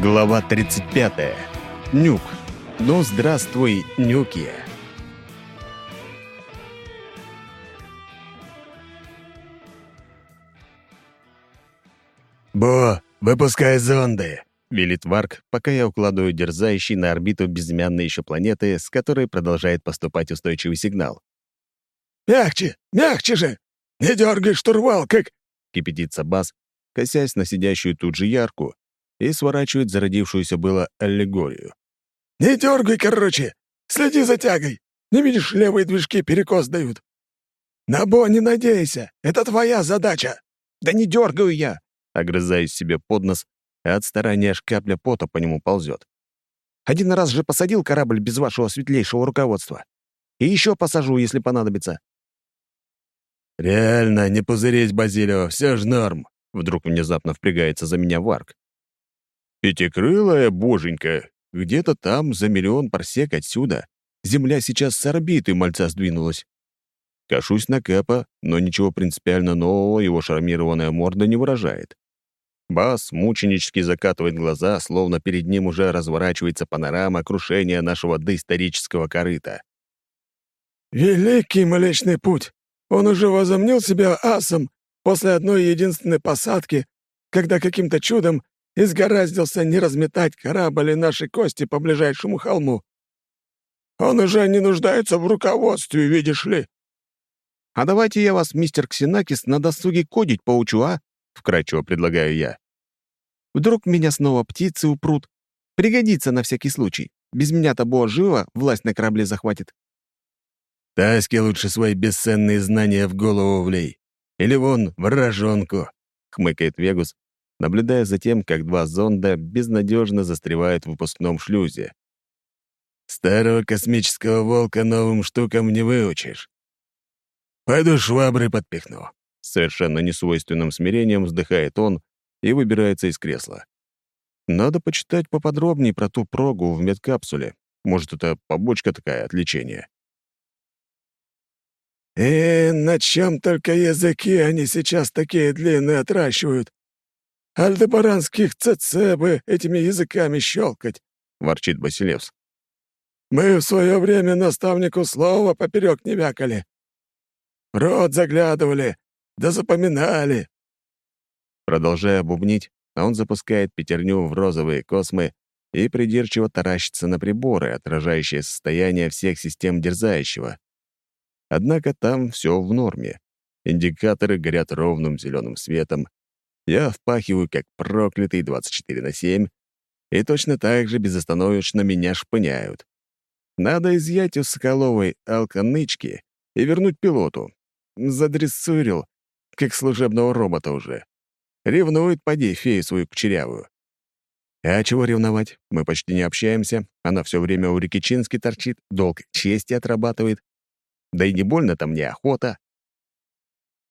Глава 35. Нюк. Ну, здравствуй, Нюки. «Бо, выпускай зонды!» — велит Варк, пока я укладываю дерзающий на орбиту безымянной еще планеты, с которой продолжает поступать устойчивый сигнал. «Мягче, мягче же! Не дергай штурвал, как...» — кипятится Бас, косясь на сидящую тут же ярку, и сворачивает зародившуюся было аллегорию. «Не дергай, короче! Следи за тягой! Не видишь, левые движки перекос дают! На Бо не надейся! Это твоя задача!» «Да не дергаю я!» Огрызаюсь себе под нос, а от старания аж капля пота по нему ползет. «Один раз же посадил корабль без вашего светлейшего руководства. И еще посажу, если понадобится». «Реально, не пузырись, Базилио, все ж норм!» Вдруг внезапно впрягается за меня Варк. Пятикрылая боженька, где-то там, за миллион парсек отсюда. Земля сейчас с орбиты мальца сдвинулась. Кашусь на Кэпа, но ничего принципиально нового его шармированная морда не выражает. Бас мученически закатывает глаза, словно перед ним уже разворачивается панорама крушения нашего доисторического корыта. «Великий Млечный Путь! Он уже возомнил себя асом после одной единственной посадки, когда каким-то чудом изгораздился не разметать корабль и наши кости по ближайшему холму. Он уже не нуждается в руководстве, видишь ли. «А давайте я вас, мистер Ксенакис, на досуге кодить поучу, а?» — вкратчиво предлагаю я. «Вдруг меня снова птицы упрут? Пригодится на всякий случай. Без меня-то Бо живо власть на корабле захватит». «Таське лучше свои бесценные знания в голову влей. Или вон, в рожонку», — хмыкает Вегус, наблюдая за тем, как два зонда безнадежно застревают в выпускном шлюзе. «Старого космического волка новым штукам не выучишь. Пойду швабры подпихну». Совершенно несвойственным смирением вздыхает он и выбирается из кресла. Надо почитать поподробнее про ту прогу в медкапсуле. Может, это побочка такая от лечения. «И на чем только языки они сейчас такие длинные отращивают? Альдебаранских ЦЦ бы этими языками щелкать», — ворчит Басилевс. «Мы в свое время наставнику слова поперек не вякали. рот заглядывали, да запоминали». Продолжая бубнить, он запускает пятерню в розовые космы и придирчиво таращится на приборы, отражающие состояние всех систем дерзающего. Однако там все в норме. Индикаторы горят ровным зеленым светом, я впахиваю как проклятый 24 на 7, и точно так же безостановочно меня шпыняют. Надо изъять у Соколовой алканычки и вернуть пилоту. Задрессурил, как служебного робота уже. Ревнует, поди, фею свою кучерявую. А чего ревновать? Мы почти не общаемся. Она все время у реки Чински торчит, долг чести отрабатывает. Да и не больно-то мне охота.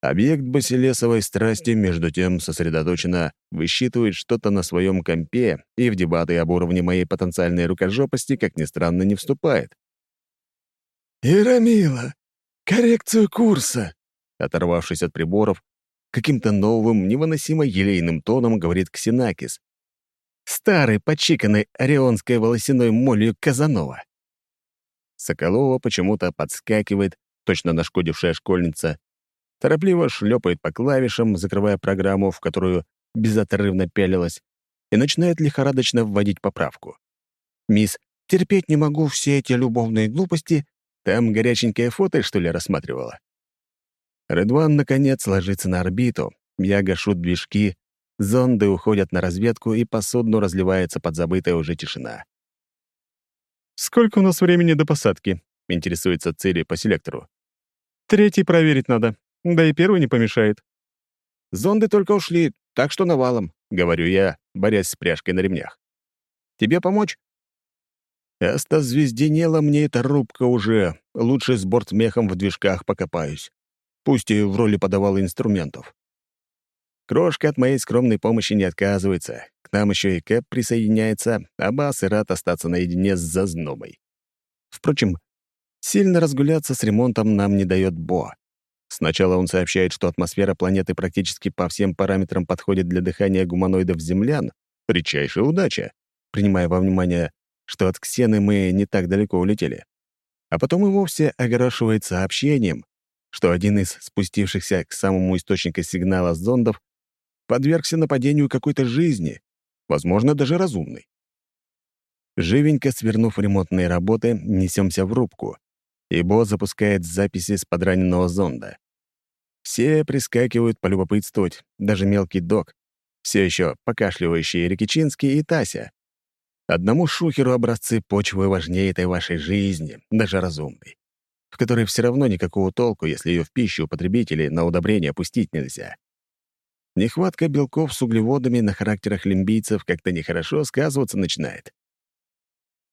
Объект басилесовой страсти, между тем, сосредоточенно высчитывает что-то на своем компе и в дебаты об уровне моей потенциальной рукожопости, как ни странно, не вступает. «Ирамила, коррекцию курса!» Оторвавшись от приборов, каким-то новым, невыносимо елейным тоном говорит Ксенакис. Старый, почиканный орионской волосяной молью Казанова. Соколова почему-то подскакивает, точно нашкодившая школьница, торопливо шлепает по клавишам, закрывая программу, в которую безотрывно пялилась, и начинает лихорадочно вводить поправку. «Мисс, терпеть не могу все эти любовные глупости. Там горяченькое фото, что ли, рассматривала?» Редван, наконец, ложится на орбиту. Я гашу движки, зонды уходят на разведку, и по судну разливается подзабытая уже тишина. «Сколько у нас времени до посадки?» — интересуется Цири по селектору. «Третий проверить надо. Да и первый не помешает. Зонды только ушли, так что навалом, говорю я, борясь с пряжкой на ремнях. Тебе помочь? Остозвезденела мне эта рубка уже. Лучше с бортмехом в движках покопаюсь. Пусть и в роли подавала инструментов. Крошка от моей скромной помощи не отказывается. К нам еще и Кэп присоединяется, а Бас и рад остаться наедине с зазнобой. Впрочем, сильно разгуляться с ремонтом нам не дает Бо. Сначала он сообщает, что атмосфера планеты практически по всем параметрам подходит для дыхания гуманоидов-землян, Редчайшая удача, принимая во внимание, что от Ксены мы не так далеко улетели. А потом и вовсе огорошивает сообщением, что один из спустившихся к самому источнику сигнала зондов подвергся нападению какой-то жизни, возможно, даже разумной. Живенько свернув ремонтные работы, несемся в рубку, и Бо запускает записи с подраненного зонда. Все прискакивают полюбопытствовать, даже мелкий док, все еще покашливающий Рикичинский и Тася. Одному шухеру образцы почвы важнее этой вашей жизни, даже разумной, в которой все равно никакого толку, если ее в пищу употребить или на удобрение пустить нельзя. Нехватка белков с углеводами на характерах лимбийцев как-то нехорошо сказываться начинает.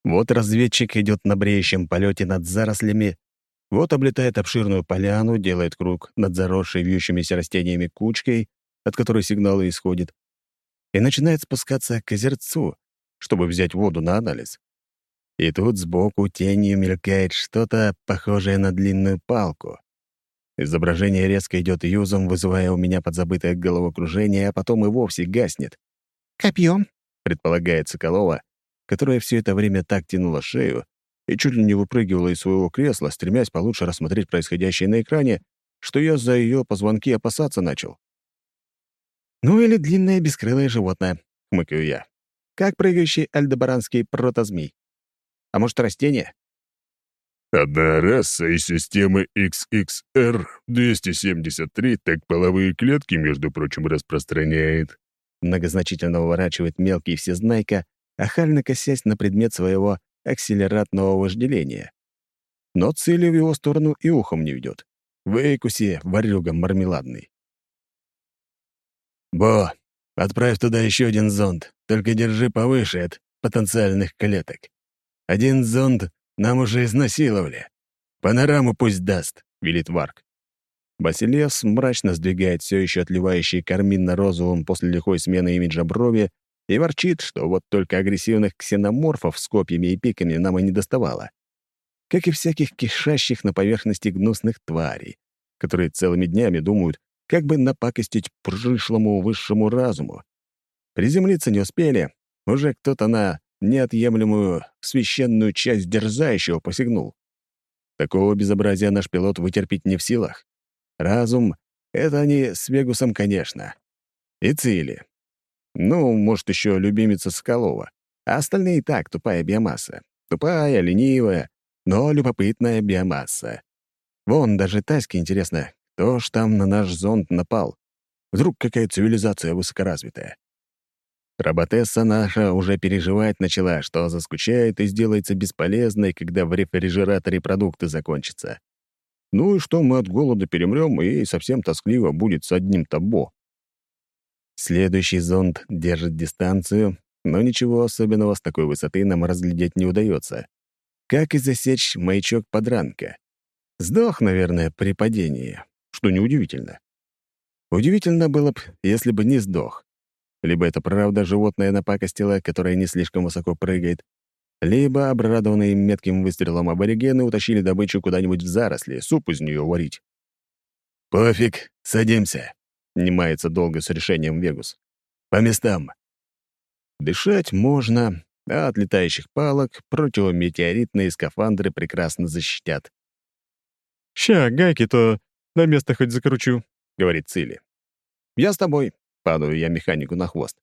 Вот разведчик идет на бреющем полете над зарослями, вот облетает обширную поляну, делает круг над заросшей вьющимися растениями кучкой, от которой сигналы исходят, и начинает спускаться к озерцу, чтобы взять воду на анализ. И тут сбоку тенью мелькает что-то похожее на длинную палку. Изображение резко идет юзом, вызывая у меня подзабытое головокружение, а потом и вовсе гаснет. «Копьем», — предполагает Соколова, которая все это время так тянула шею и чуть ли не выпрыгивала из своего кресла, стремясь получше рассмотреть происходящее на экране, что я за ее позвонки опасаться начал. «Ну или длинное бескрылое животное», — хмыкаю я. «Как прыгающий альдебаранский протозмей. А может, растение?» Одна раса из системы XXR-273 так половые клетки, между прочим, распространяет. Многозначительно выворачивает мелкий всезнайка, охально косясь на предмет своего акселератного вожделения. Но цели в его сторону и ухом не ведет. Выкуси, ворюга мармеладный. «Бо, отправь туда еще один зонд, только держи повыше от потенциальных клеток. Один зонд нам уже изнасиловали. Панораму пусть даст», — велит Варк. Басилевс мрачно сдвигает все еще отливающие карминно-розовым после лихой смены имиджа брови и ворчит, что вот только агрессивных ксеноморфов с копьями и пиками нам и не доставало. Как и всяких кишащих на поверхности гнусных тварей, которые целыми днями думают, как бы напакостить пришлому высшему разуму. Приземлиться не успели, уже кто-то на неотъемлемую священную часть дерзающего посягнул. Такого безобразия наш пилот вытерпеть не в силах. Разум — это они с Вегусом, конечно. И цели. Ну, может, еще любимица Соколова. А остальные и так тупая биомасса. Тупая, ленивая, но любопытная биомасса. Вон, даже Таське интересно, кто ж там на наш зонд напал? Вдруг какая цивилизация высокоразвитая? Роботесса наша уже переживать начала, что заскучает и сделается бесполезной, когда в рефрижераторе продукты закончатся. Ну и что мы от голода перемрем, и совсем тоскливо будет с одним табо. Следующий зонд держит дистанцию, но ничего особенного с такой высоты нам разглядеть не удается. Как и засечь маячок подранка. Сдох, наверное, при падении что неудивительно. Удивительно было бы, если бы не сдох. Либо это правда животное напакостило, которое не слишком высоко прыгает, либо обрадованные метким выстрелом аборигены утащили добычу куда-нибудь в заросли, суп из нее варить. «Пофиг, садимся», — не мается долго с решением Вегус. «По местам». Дышать можно, а от летающих палок противометеоритные скафандры прекрасно защитят. «Ща, гайки-то на место хоть закручу», — говорит Цили. «Я с тобой», — падаю я механику на хвост.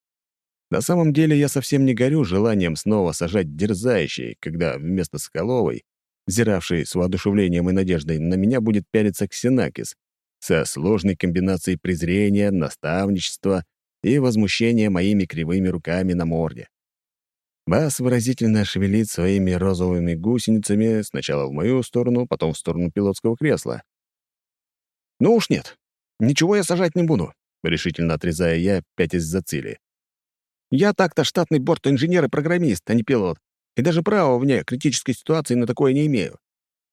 На самом деле я совсем не горю желанием снова сажать дерзающий, когда вместо Соколовой, взиравшей с воодушевлением и надеждой, на меня будет пялиться Ксенакис со сложной комбинацией презрения, наставничества и возмущения моими кривыми руками на морде. Бас выразительно шевелит своими розовыми гусеницами сначала в мою сторону, потом в сторону пилотского кресла. «Ну уж нет. Ничего я сажать не буду», — решительно отрезая я, пятясь за цели. «Я так-то штатный борт-инженер и программист, а не пилот, и даже права вне критической ситуации на такое не имею».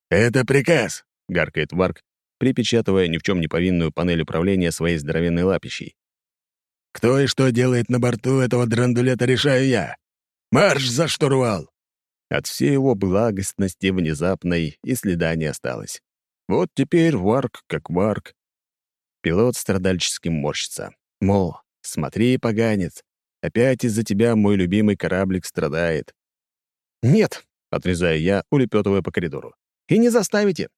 «Это приказ», — гаркает Варк, припечатывая ни в чем не повинную панель управления своей здоровенной лапищей. «Кто и что делает на борту этого драндулета, решаю я. Марш за штурвал!» От всей его благостности внезапной и следа не осталось. Вот теперь варк как варк. Пилот страдальчески морщится. Мол, смотри, поганец, Опять из-за тебя мой любимый кораблик страдает». «Нет», — отрезаю я, улепетывая по коридору. «И не заставите.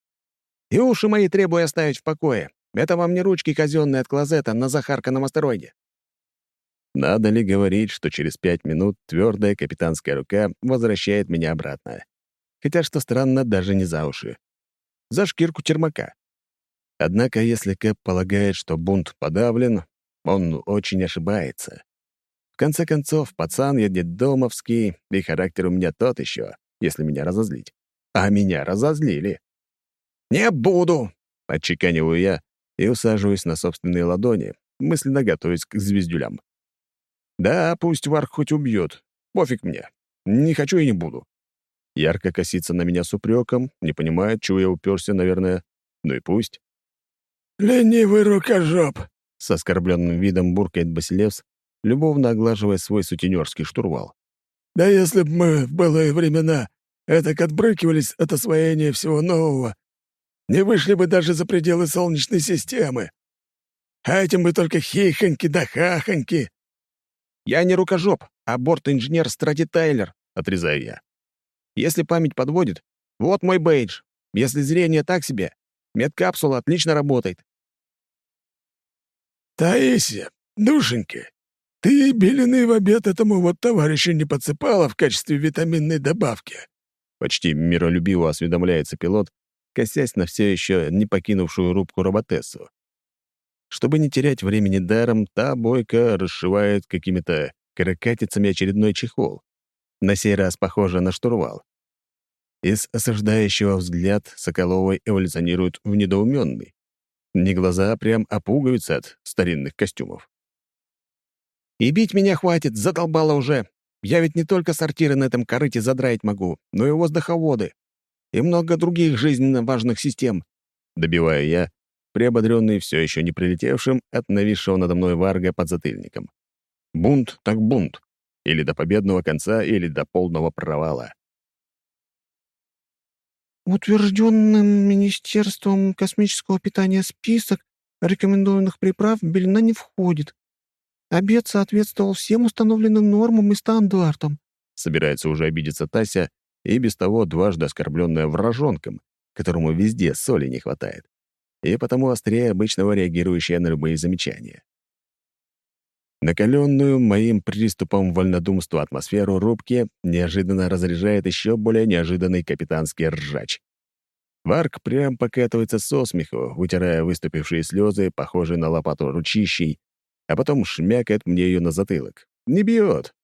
И уши мои требую оставить в покое. Это вам не ручки казенные от клозета на захарканном астероиде». Надо ли говорить, что через пять минут твердая капитанская рука возвращает меня обратно? Хотя, что странно, даже не за уши. За шкирку термака. Однако, если Кэп полагает, что бунт подавлен, он очень ошибается. В конце концов, пацан я детдомовский, и характер у меня тот еще, если меня разозлить. А меня разозлили. «Не буду!» — отчеканиваю я и усаживаюсь на собственные ладони, мысленно готовясь к звездюлям. «Да, пусть Варк хоть убьет. Пофиг мне. Не хочу и не буду». Ярко косится на меня с упреком, не понимает, чего я уперся, наверное. Ну и пусть. «Ленивый рукожоп!» — с оскорбленным видом буркает Басилевс, любовно оглаживая свой сутенерский штурвал. «Да если б мы в былые времена этак отбрыкивались от освоения всего нового, не вышли бы даже за пределы Солнечной системы. А этим бы только хихоньки да хахоньки». «Я не рукожоп, а борт-инженер Страти Тайлер», — отрезаю я. «Если память подводит, вот мой бейдж. Если зрение так себе, медкапсула отлично работает». «Таисия, душенька, ты белины в обед этому вот товарищу не подсыпала в качестве витаминной добавки?» Почти миролюбиво осведомляется пилот, косясь на все еще не покинувшую рубку роботессу. Чтобы не терять времени даром, та бойко расшивает какими-то каракатицами очередной чехол. На сей раз похоже на штурвал. Из осуждающего взгляд Соколовой эволюционирует в недоуменный. Не глаза, а прям, пуговицы от старинных костюмов. И бить меня хватит, задолбало уже. Я ведь не только сортиры на этом корыте задраить могу, но и воздуховоды. И много других жизненно важных систем. Добиваю я, приободренный все еще не прилетевшим от нависшего надо мной варга под затыльником. Бунт так бунт. Или до победного конца, или до полного провала. Утвержденным Министерством космического питания список рекомендованных приправ белина не входит. Обед соответствовал всем установленным нормам и стандартам. Собирается уже обидеться Тася, и без того дважды оскорбленная вражонком, которому везде соли не хватает, и потому острее обычного реагирующая на любые замечания. Накаленную моим приступом вольнодумства атмосферу рубки неожиданно разряжает еще более неожиданный капитанский ржач. Варк прям покатывается со смеху, вытирая выступившие слезы, похожие на лопату ручищей, а потом шмякает мне ее на затылок. Не бьет.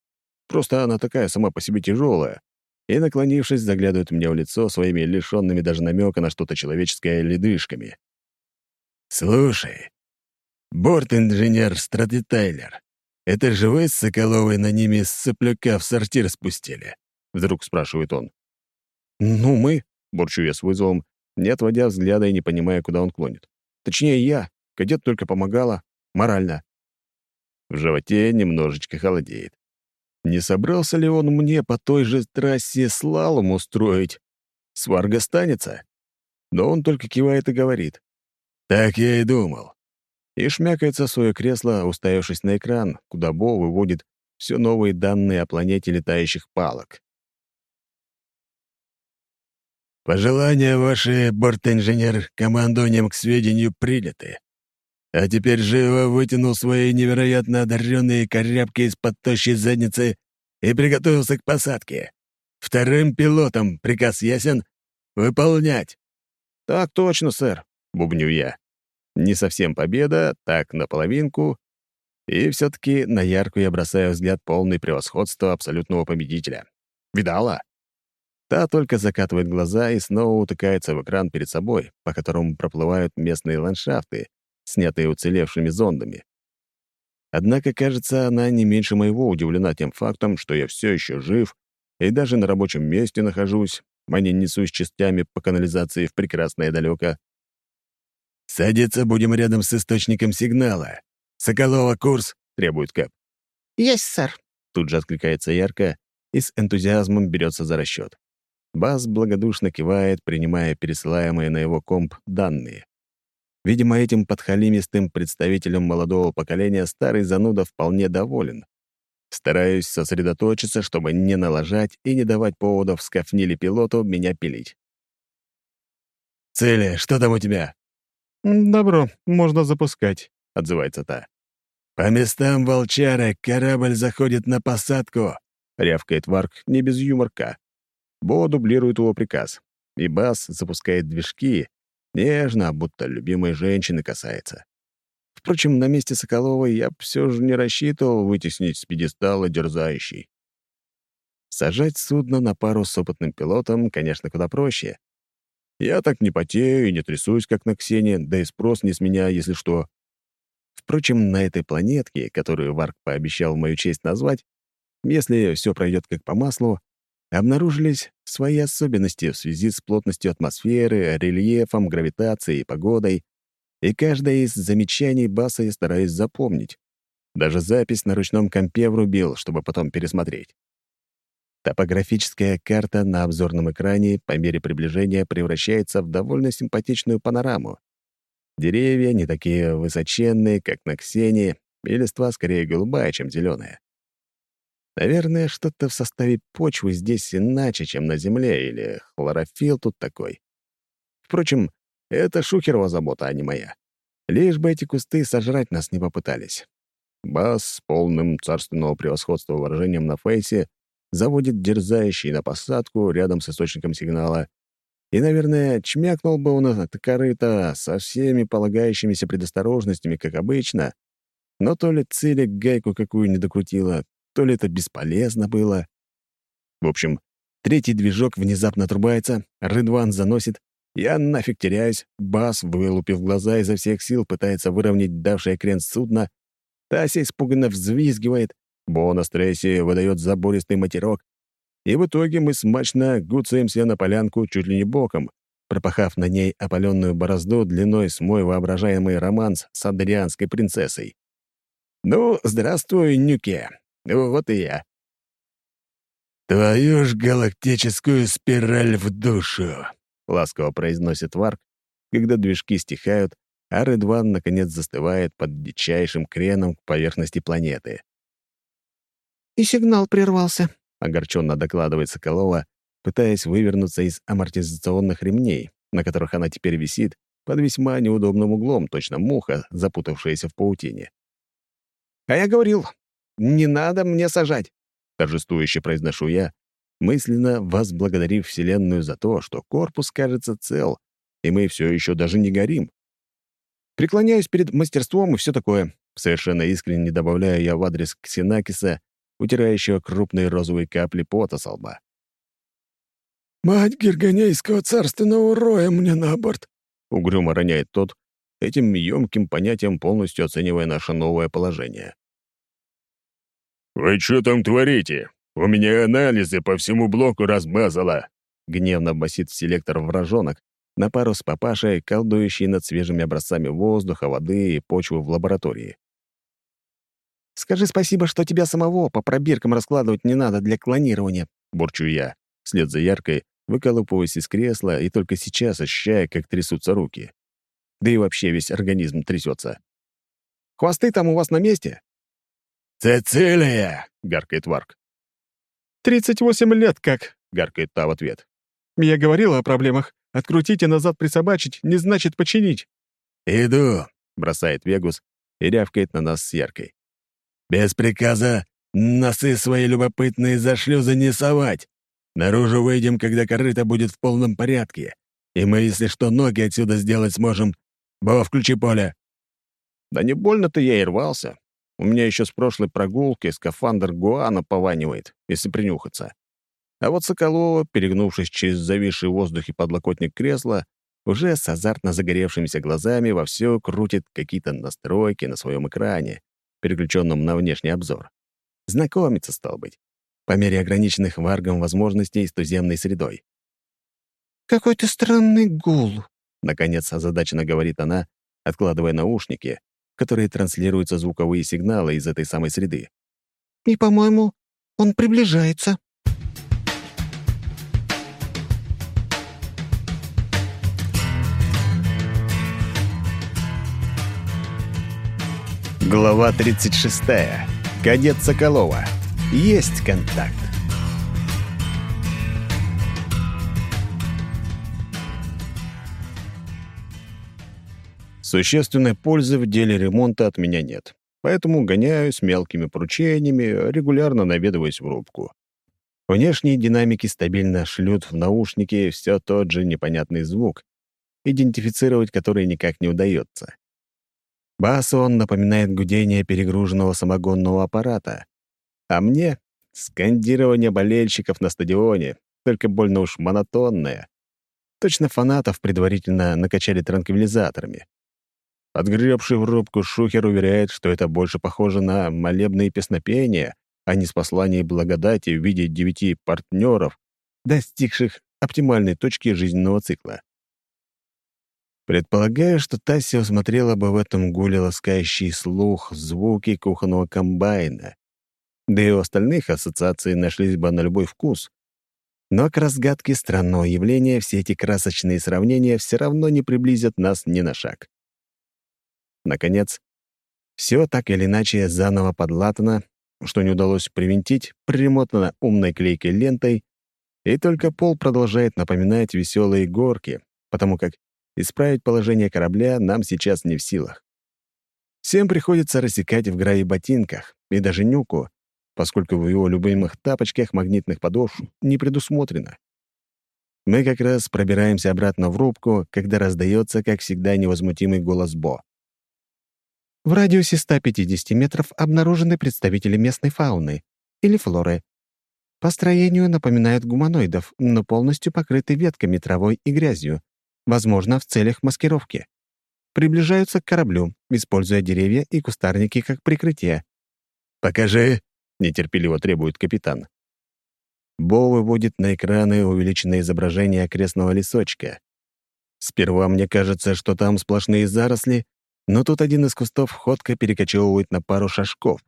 Просто она такая сама по себе тяжелая. И, наклонившись, заглядывает мне в лицо своими лишенными даже намека на что-то человеческое ледышками. «Слушай, борт-инженер Страти Тайлер, это же вы с Соколовой на ними с сопляка в сортир спустили?» — вдруг спрашивает он. «Ну, мы», — борчу я с вызовом, не отводя взгляда и не понимая, куда он клонит. «Точнее, я. Кадет только помогала. Морально. В животе немножечко холодеет. Не собрался ли он мне по той же трассе слалом устроить? Сварга станется? Но он только кивает и говорит. «Так я и думал». И шмякается в свое кресло, уставившись на экран, куда Бо выводит все новые данные о планете летающих палок. «Пожелания ваши, борт-инженер, командованием к сведению приняты. А теперь живо вытянул свои невероятно одаренные корябки из-под тощей задницы и приготовился к посадке. Вторым пилотом приказ ясен — выполнять. «Так точно, сэр», — бубню я. Не совсем победа, так наполовинку. И все-таки на яркую я бросаю взгляд полный превосходства абсолютного победителя. Видала? Та только закатывает глаза и снова утыкается в экран перед собой, по которому проплывают местные ландшафты, снятые уцелевшими зондами. Однако, кажется, она не меньше моего удивлена тем фактом, что я все еще жив и даже на рабочем месте нахожусь, а не несусь частями по канализации в прекрасное далеко. «Садиться будем рядом с источником сигнала. Соколова, курс!» — требует Кэп. «Есть, сэр!» — тут же откликается ярко и с энтузиазмом берется за расчет. Баз благодушно кивает, принимая пересылаемые на его комп данные. Видимо, этим подхалимистым представителем молодого поколения старый зануда вполне доволен. Стараюсь сосредоточиться, чтобы не налажать и не давать поводов скафнили пилоту меня пилить. «Цели, что там у тебя?» «Добро, можно запускать», — отзывается та. «По местам волчара корабль заходит на посадку», — рявкает Варк не без юморка. Бо дублирует его приказ, и Бас запускает движки, нежно, будто любимой женщины касается. Впрочем, на месте Соколовой я все же не рассчитывал вытеснить с пьедестала дерзающий. Сажать судно на пару с опытным пилотом, конечно, куда проще. Я так не потею и не трясусь, как на Ксении, да и спрос не с меня, если что. Впрочем, на этой планетке, которую Варк пообещал в мою честь назвать, если все пройдет как по маслу, обнаружились свои особенности в связи с плотностью атмосферы, рельефом, гравитацией и погодой, и каждое из замечаний Баса я стараюсь запомнить. Даже запись на ручном компе врубил, чтобы потом пересмотреть. Топографическая карта на обзорном экране по мере приближения превращается в довольно симпатичную панораму. Деревья не такие высоченные, как на Ксении, и листва скорее голубая, чем зеленая. Наверное, что-то в составе почвы здесь иначе, чем на Земле, или хлорофилл тут такой. Впрочем, это Шухерова забота, а не моя. Лишь бы эти кусты сожрать нас не попытались. Бас с полным царственного превосходства выражением на фейсе заводит дерзающий на посадку рядом с источником сигнала. И, наверное, чмякнул бы он это корыто со всеми полагающимися предосторожностями, как обычно, но то ли целик гайку какую не докрутила, то ли это бесполезно было. В общем, третий движок внезапно отрубается, Рыдван заносит, я нафиг теряюсь, Бас, вылупив глаза изо всех сил, пытается выровнять давшее крен судно, Тася испуганно взвизгивает, Бо на стрессе выдает забористый матерок, и в итоге мы смачно гуцаемся на полянку чуть ли не боком, пропахав на ней опаленную борозду длиной с мой воображаемый романс с адрианской принцессой. Ну, здравствуй, Нюке. Вот и я. «Твою ж галактическую спираль в душу!» — ласково произносит Варк, когда движки стихают, а Редван, наконец, застывает под дичайшим креном к поверхности планеты. «И сигнал прервался», — огорченно докладывает Соколова, пытаясь вывернуться из амортизационных ремней, на которых она теперь висит, под весьма неудобным углом, точно муха, запутавшаяся в паутине. «А я говорил, не надо мне сажать», — торжествующе произношу я, мысленно возблагодарив Вселенную за то, что корпус кажется цел, и мы все еще даже не горим. Преклоняюсь перед мастерством и все такое. Совершенно искренне добавляю я в адрес Ксенакиса, утирающего крупные розовые капли пота со лба. «Мать Гергонейского царственного роя мне на борт!» — угрюмо роняет тот, этим емким понятием полностью оценивая наше новое положение. «Вы что там творите?» У меня анализы по всему блоку размазало!» Гневно басит селектор вражонок на пару с папашей, колдующий над свежими образцами воздуха, воды и почвы в лаборатории. «Скажи спасибо, что тебя самого по пробиркам раскладывать не надо для клонирования», — бурчу я, вслед за яркой, выколупываясь из кресла и только сейчас ощущая, как трясутся руки. Да и вообще весь организм трясется. «Хвосты там у вас на месте?» «Цицилия!» — гаркает Варк. «Тридцать восемь лет как!» — гаркает та в ответ. «Я говорила о проблемах. Открутить и назад присобачить не значит починить». «Иду!» — бросает Вегус и рявкает на нас с Яркой. «Без приказа носы свои любопытные за шлюзы не совать. Наружу выйдем, когда корыто будет в полном порядке. И мы, если что, ноги отсюда сделать сможем. Бо, включи поле». «Да не больно-то я и рвался. У меня еще с прошлой прогулки скафандр Гуана пованивает, если принюхаться. А вот Соколова, перегнувшись через зависший в воздухе подлокотник кресла, уже с азартно загоревшимися глазами вовсю крутит какие-то настройки на своем экране, переключенном на внешний обзор. Знакомиться, стал быть, по мере ограниченных варгом возможностей с туземной средой. «Какой-то странный гул», — наконец озадаченно говорит она, откладывая наушники, которые транслируются звуковые сигналы из этой самой среды. «И, по-моему, он приближается». Глава 36. Кадет Соколова. Есть контакт. Существенной пользы в деле ремонта от меня нет, поэтому гоняюсь мелкими поручениями, регулярно наведываясь в рубку. Внешние динамики стабильно шлют в наушники все тот же непонятный звук, идентифицировать который никак не удается. Басу он напоминает гудение перегруженного самогонного аппарата, а мне — скандирование болельщиков на стадионе, только больно уж монотонное. Точно фанатов предварительно накачали транквилизаторами. Отгребший в рубку шухер уверяет, что это больше похоже на молебные песнопения, а не с посланием благодати в виде девяти партнеров, достигших оптимальной точки жизненного цикла. Предполагаю, что Тася усмотрела бы в этом гуле ласкающий слух звуки кухонного комбайна. Да и у остальных ассоциации нашлись бы на любой вкус. Но к разгадке странного явления все эти красочные сравнения все равно не приблизят нас ни на шаг. Наконец, все так или иначе заново подлатано, что не удалось привинтить, примотано умной клейкой лентой, и только пол продолжает напоминать веселые горки, потому как исправить положение корабля нам сейчас не в силах. Всем приходится рассекать в граве ботинках, и даже нюку, поскольку в его любимых тапочках магнитных подошв не предусмотрено. Мы как раз пробираемся обратно в рубку, когда раздается, как всегда, невозмутимый голос Бо. В радиусе 150 метров обнаружены представители местной фауны или флоры. По строению напоминают гуманоидов, но полностью покрыты ветками, травой и грязью, возможно, в целях маскировки. Приближаются к кораблю, используя деревья и кустарники как прикрытие. «Покажи!» — нетерпеливо требует капитан. Бо выводит на экраны увеличенное изображение окрестного лесочка. Сперва мне кажется, что там сплошные заросли, но тут один из кустов ходко перекочевывает на пару шажков.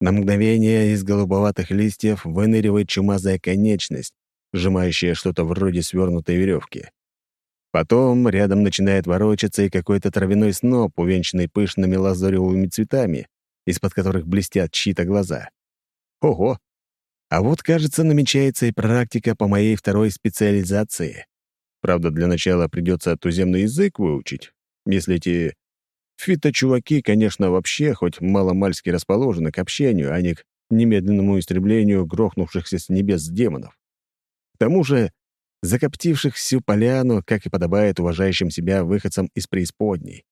На мгновение из голубоватых листьев выныривает чумазая конечность, сжимающая что-то вроде свернутой веревки. Потом рядом начинает ворочаться и какой-то травяной сноп, увенчанный пышными лазоревыми цветами, из-под которых блестят чьи-то глаза. Ого! А вот, кажется, намечается и практика по моей второй специализации. Правда, для начала придется туземный язык выучить, если эти Фито-чуваки, конечно, вообще хоть маломальски расположены к общению, а не к немедленному истреблению грохнувшихся с небес демонов. К тому же, закоптивших всю поляну, как и подобает уважающим себя выходцам из преисподней.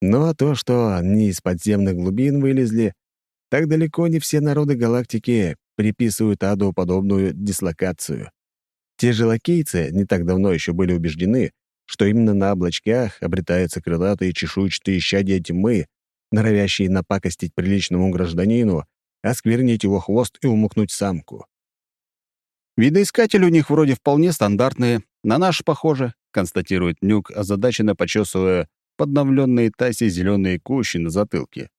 Ну а то, что они из подземных глубин вылезли, так далеко не все народы галактики приписывают аду подобную дислокацию. Те же лакейцы не так давно еще были убеждены, что именно на облачках обретаются крылатые чешуйчатые щадия тьмы, норовящие напакостить приличному гражданину, осквернить его хвост и умукнуть самку. «Видоискатели у них вроде вполне стандартные, на наш похоже», констатирует Нюк, озадаченно почесывая подновленные таси зеленые кущи на затылке.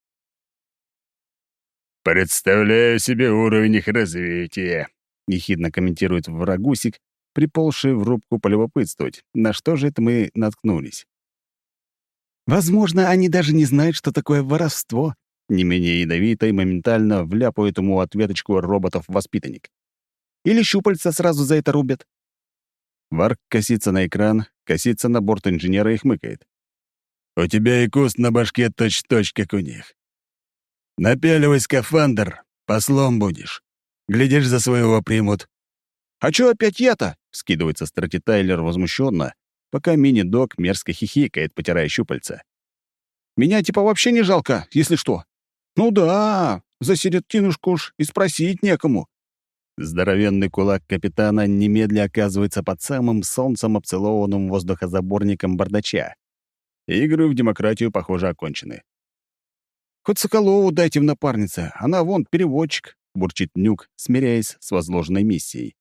«Представляю себе уровень их развития», — ехидно комментирует врагусик, приползшие в рубку полюбопытствовать, на что же это мы наткнулись. Возможно, они даже не знают, что такое воровство. Не менее ядовито и моментально вляпает ему ответочку роботов-воспитанник. Или щупальца сразу за это рубят. Варк косится на экран, косится на борт инженера и хмыкает. «У тебя и куст на башке точь-точь, как у них. Напяливай скафандр, послом будешь. Глядишь, за своего примут». «А чё опять я-то?» — скидывается Страти Тайлер возмущенно, пока мини-дог мерзко хихикает, потирая щупальца. «Меня типа вообще не жалко, если что. Ну да, за серединушку уж и спросить некому». Здоровенный кулак капитана немедля оказывается под самым солнцем обцелованным воздухозаборником бардача. Игры в демократию, похоже, окончены. «Хоть Соколову дайте в напарнице, она вон переводчик», — бурчит Нюк, смиряясь с возложенной миссией.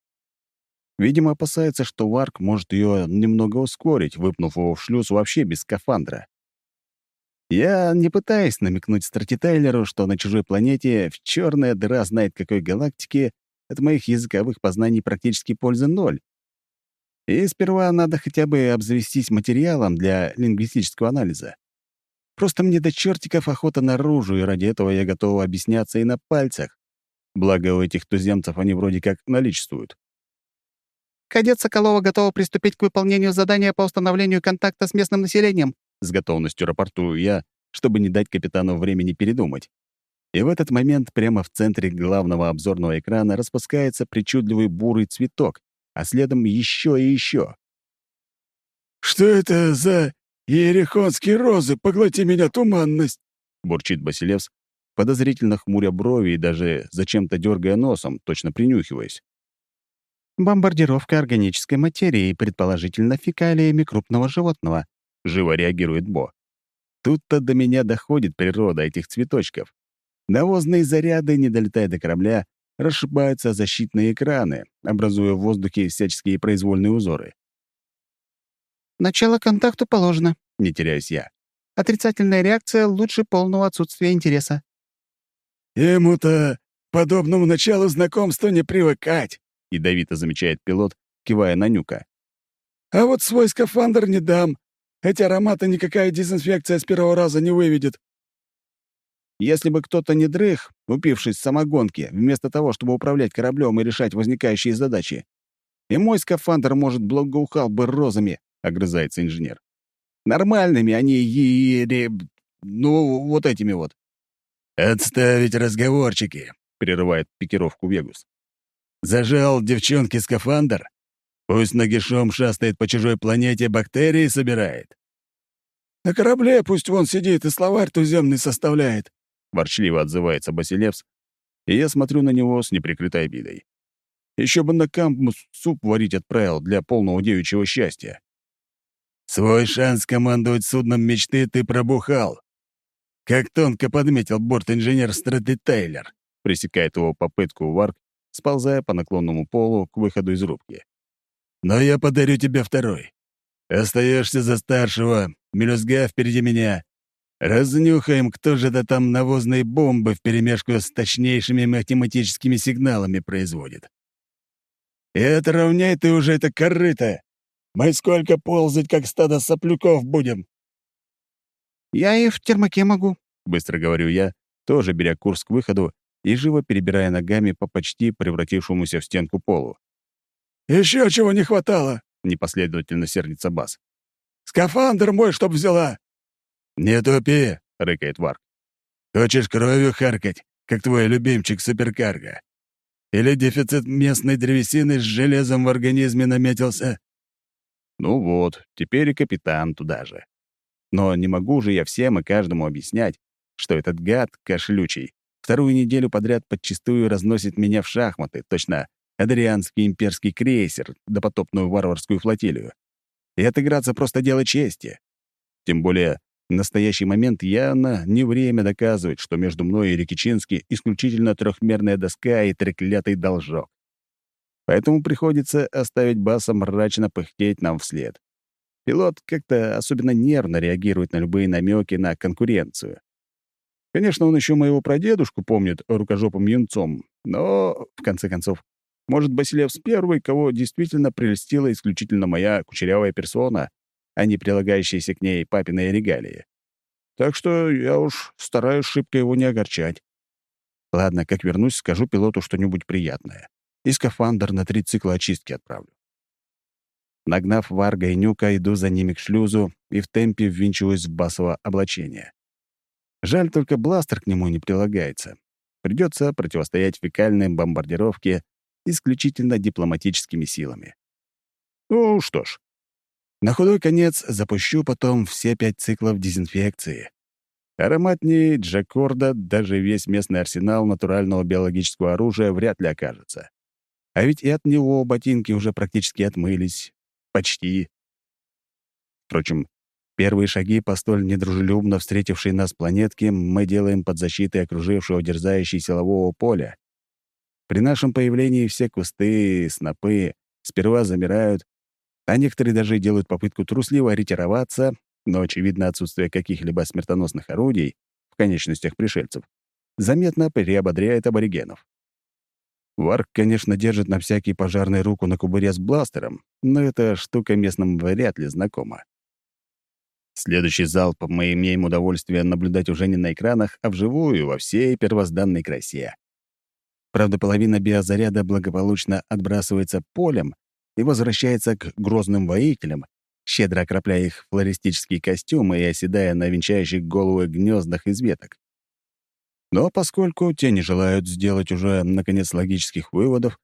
Видимо, опасается, что Варк может ее немного ускорить, выпнув его в шлюз вообще без скафандра. Я не пытаюсь намекнуть Стратитайлеру, что на чужой планете в черная дыра знает какой галактике от моих языковых познаний практически пользы ноль. И сперва надо хотя бы обзавестись материалом для лингвистического анализа. Просто мне до чертиков охота наружу, и ради этого я готов объясняться и на пальцах. Благо, у этих туземцев они вроде как наличествуют. «Кадет Соколова готова приступить к выполнению задания по установлению контакта с местным населением», с готовностью рапортую я, чтобы не дать капитану времени передумать. И в этот момент прямо в центре главного обзорного экрана распускается причудливый бурый цветок, а следом еще и еще. «Что это за иерихонские розы? Поглоти меня, туманность!» — бурчит Басилевс, подозрительно хмуря брови и даже зачем-то дергая носом, точно принюхиваясь. «Бомбардировка органической материи, предположительно фекалиями крупного животного», — живо реагирует Бо. Тут-то до меня доходит природа этих цветочков. Навозные заряды, не долетая до корабля, расшибаются о защитные экраны, образуя в воздухе всяческие произвольные узоры. «Начало контакту положено», — не теряюсь я. «Отрицательная реакция лучше полного отсутствия интереса». «Ему-то подобному началу знакомства не привыкать», — ядовито замечает пилот, кивая на нюка. «А вот свой скафандр не дам. Эти ароматы никакая дезинфекция с первого раза не выведет». Если бы кто-то не дрых, упившись в самогонки, вместо того, чтобы управлять кораблем и решать возникающие задачи, и мой скафандр, может, благоухал бы розами, — огрызается инженер. Нормальными они ери... ну, вот этими вот. «Отставить разговорчики», — прерывает пикировку Вегус. «Зажал девчонки скафандр? Пусть нагишом шастает по чужой планете, бактерии собирает. На корабле пусть вон сидит и словарь туземный составляет. — ворчливо отзывается Басилевс, и я смотрю на него с неприкрытой обидой. Еще бы на кампус суп варить отправил для полного девичьего счастья. «Свой шанс командовать судном мечты ты пробухал. Как тонко подметил борт-инженер Стрэдли Тейлер», — пресекает его попытку Варк, сползая по наклонному полу к выходу из рубки. «Но я подарю тебе второй. Остаешься за старшего, мелюзга впереди меня, Разнюхаем, кто же это там навозные бомбы вперемешку с точнейшими математическими сигналами производит. И это равняй ты уже это корыто. Мы сколько ползать, как стадо соплюков будем. Я и в термаке могу, — быстро говорю я, тоже беря курс к выходу и живо перебирая ногами по почти превратившемуся в стенку полу. «Еще чего не хватало!» — непоследовательно сердится Бас. «Скафандр мой, чтоб взяла!» «Не тупи!» — рыкает Варк. «Хочешь кровью харкать, как твой любимчик суперкарго? Или дефицит местной древесины с железом в организме наметился?» Ну вот, теперь и капитан туда же. Но не могу же я всем и каждому объяснять, что этот гад кашлючий вторую неделю подряд подчистую разносит меня в шахматы, точно Адрианский имперский крейсер, допотопную варварскую флотилию. И отыграться просто дело чести. Тем более в настоящий момент явно не время доказывать, что между мной и Рикичински исключительно трехмерная доска и треклятый должок. Поэтому приходится оставить Баса мрачно пыхтеть нам вслед. Пилот как-то особенно нервно реагирует на любые намеки на конкуренцию. Конечно, он еще моего прадедушку помнит рукожопым юнцом, но, в конце концов, может, Басилевс первый, кого действительно прельстила исключительно моя кучерявая персона, а не прилагающиеся к ней папиные регалии. Так что я уж стараюсь шибко его не огорчать. Ладно, как вернусь, скажу пилоту что-нибудь приятное. И скафандр на три цикла очистки отправлю. Нагнав Варга и Нюка, иду за ними к шлюзу и в темпе ввинчиваюсь в басово облачение. Жаль, только бластер к нему не прилагается. Придется противостоять фекальной бомбардировке исключительно дипломатическими силами. Ну что ж, на худой конец запущу потом все пять циклов дезинфекции. Ароматнее Джакорда даже весь местный арсенал натурального биологического оружия вряд ли окажется. А ведь и от него ботинки уже практически отмылись. Почти. Впрочем, первые шаги по столь недружелюбно встретившей нас планетке мы делаем под защитой окружившего дерзающей силового поля. При нашем появлении все кусты, снопы сперва замирают, а некоторые даже делают попытку трусливо ретироваться, но, очевидно, отсутствие каких-либо смертоносных орудий в конечностях пришельцев заметно приободряет аборигенов. Варк, конечно, держит на всякий пожарный руку на кубуре с бластером, но эта штука местным вряд ли знакома. Следующий залп мы имеем удовольствие наблюдать уже не на экранах, а вживую, во всей первозданной красе. Правда, половина биозаряда благополучно отбрасывается полем и возвращается к грозным воителям, щедро окропляя их флористические костюмы и оседая на венчающих головы гнездах из веток. Но поскольку те не желают сделать уже, наконец, логических выводов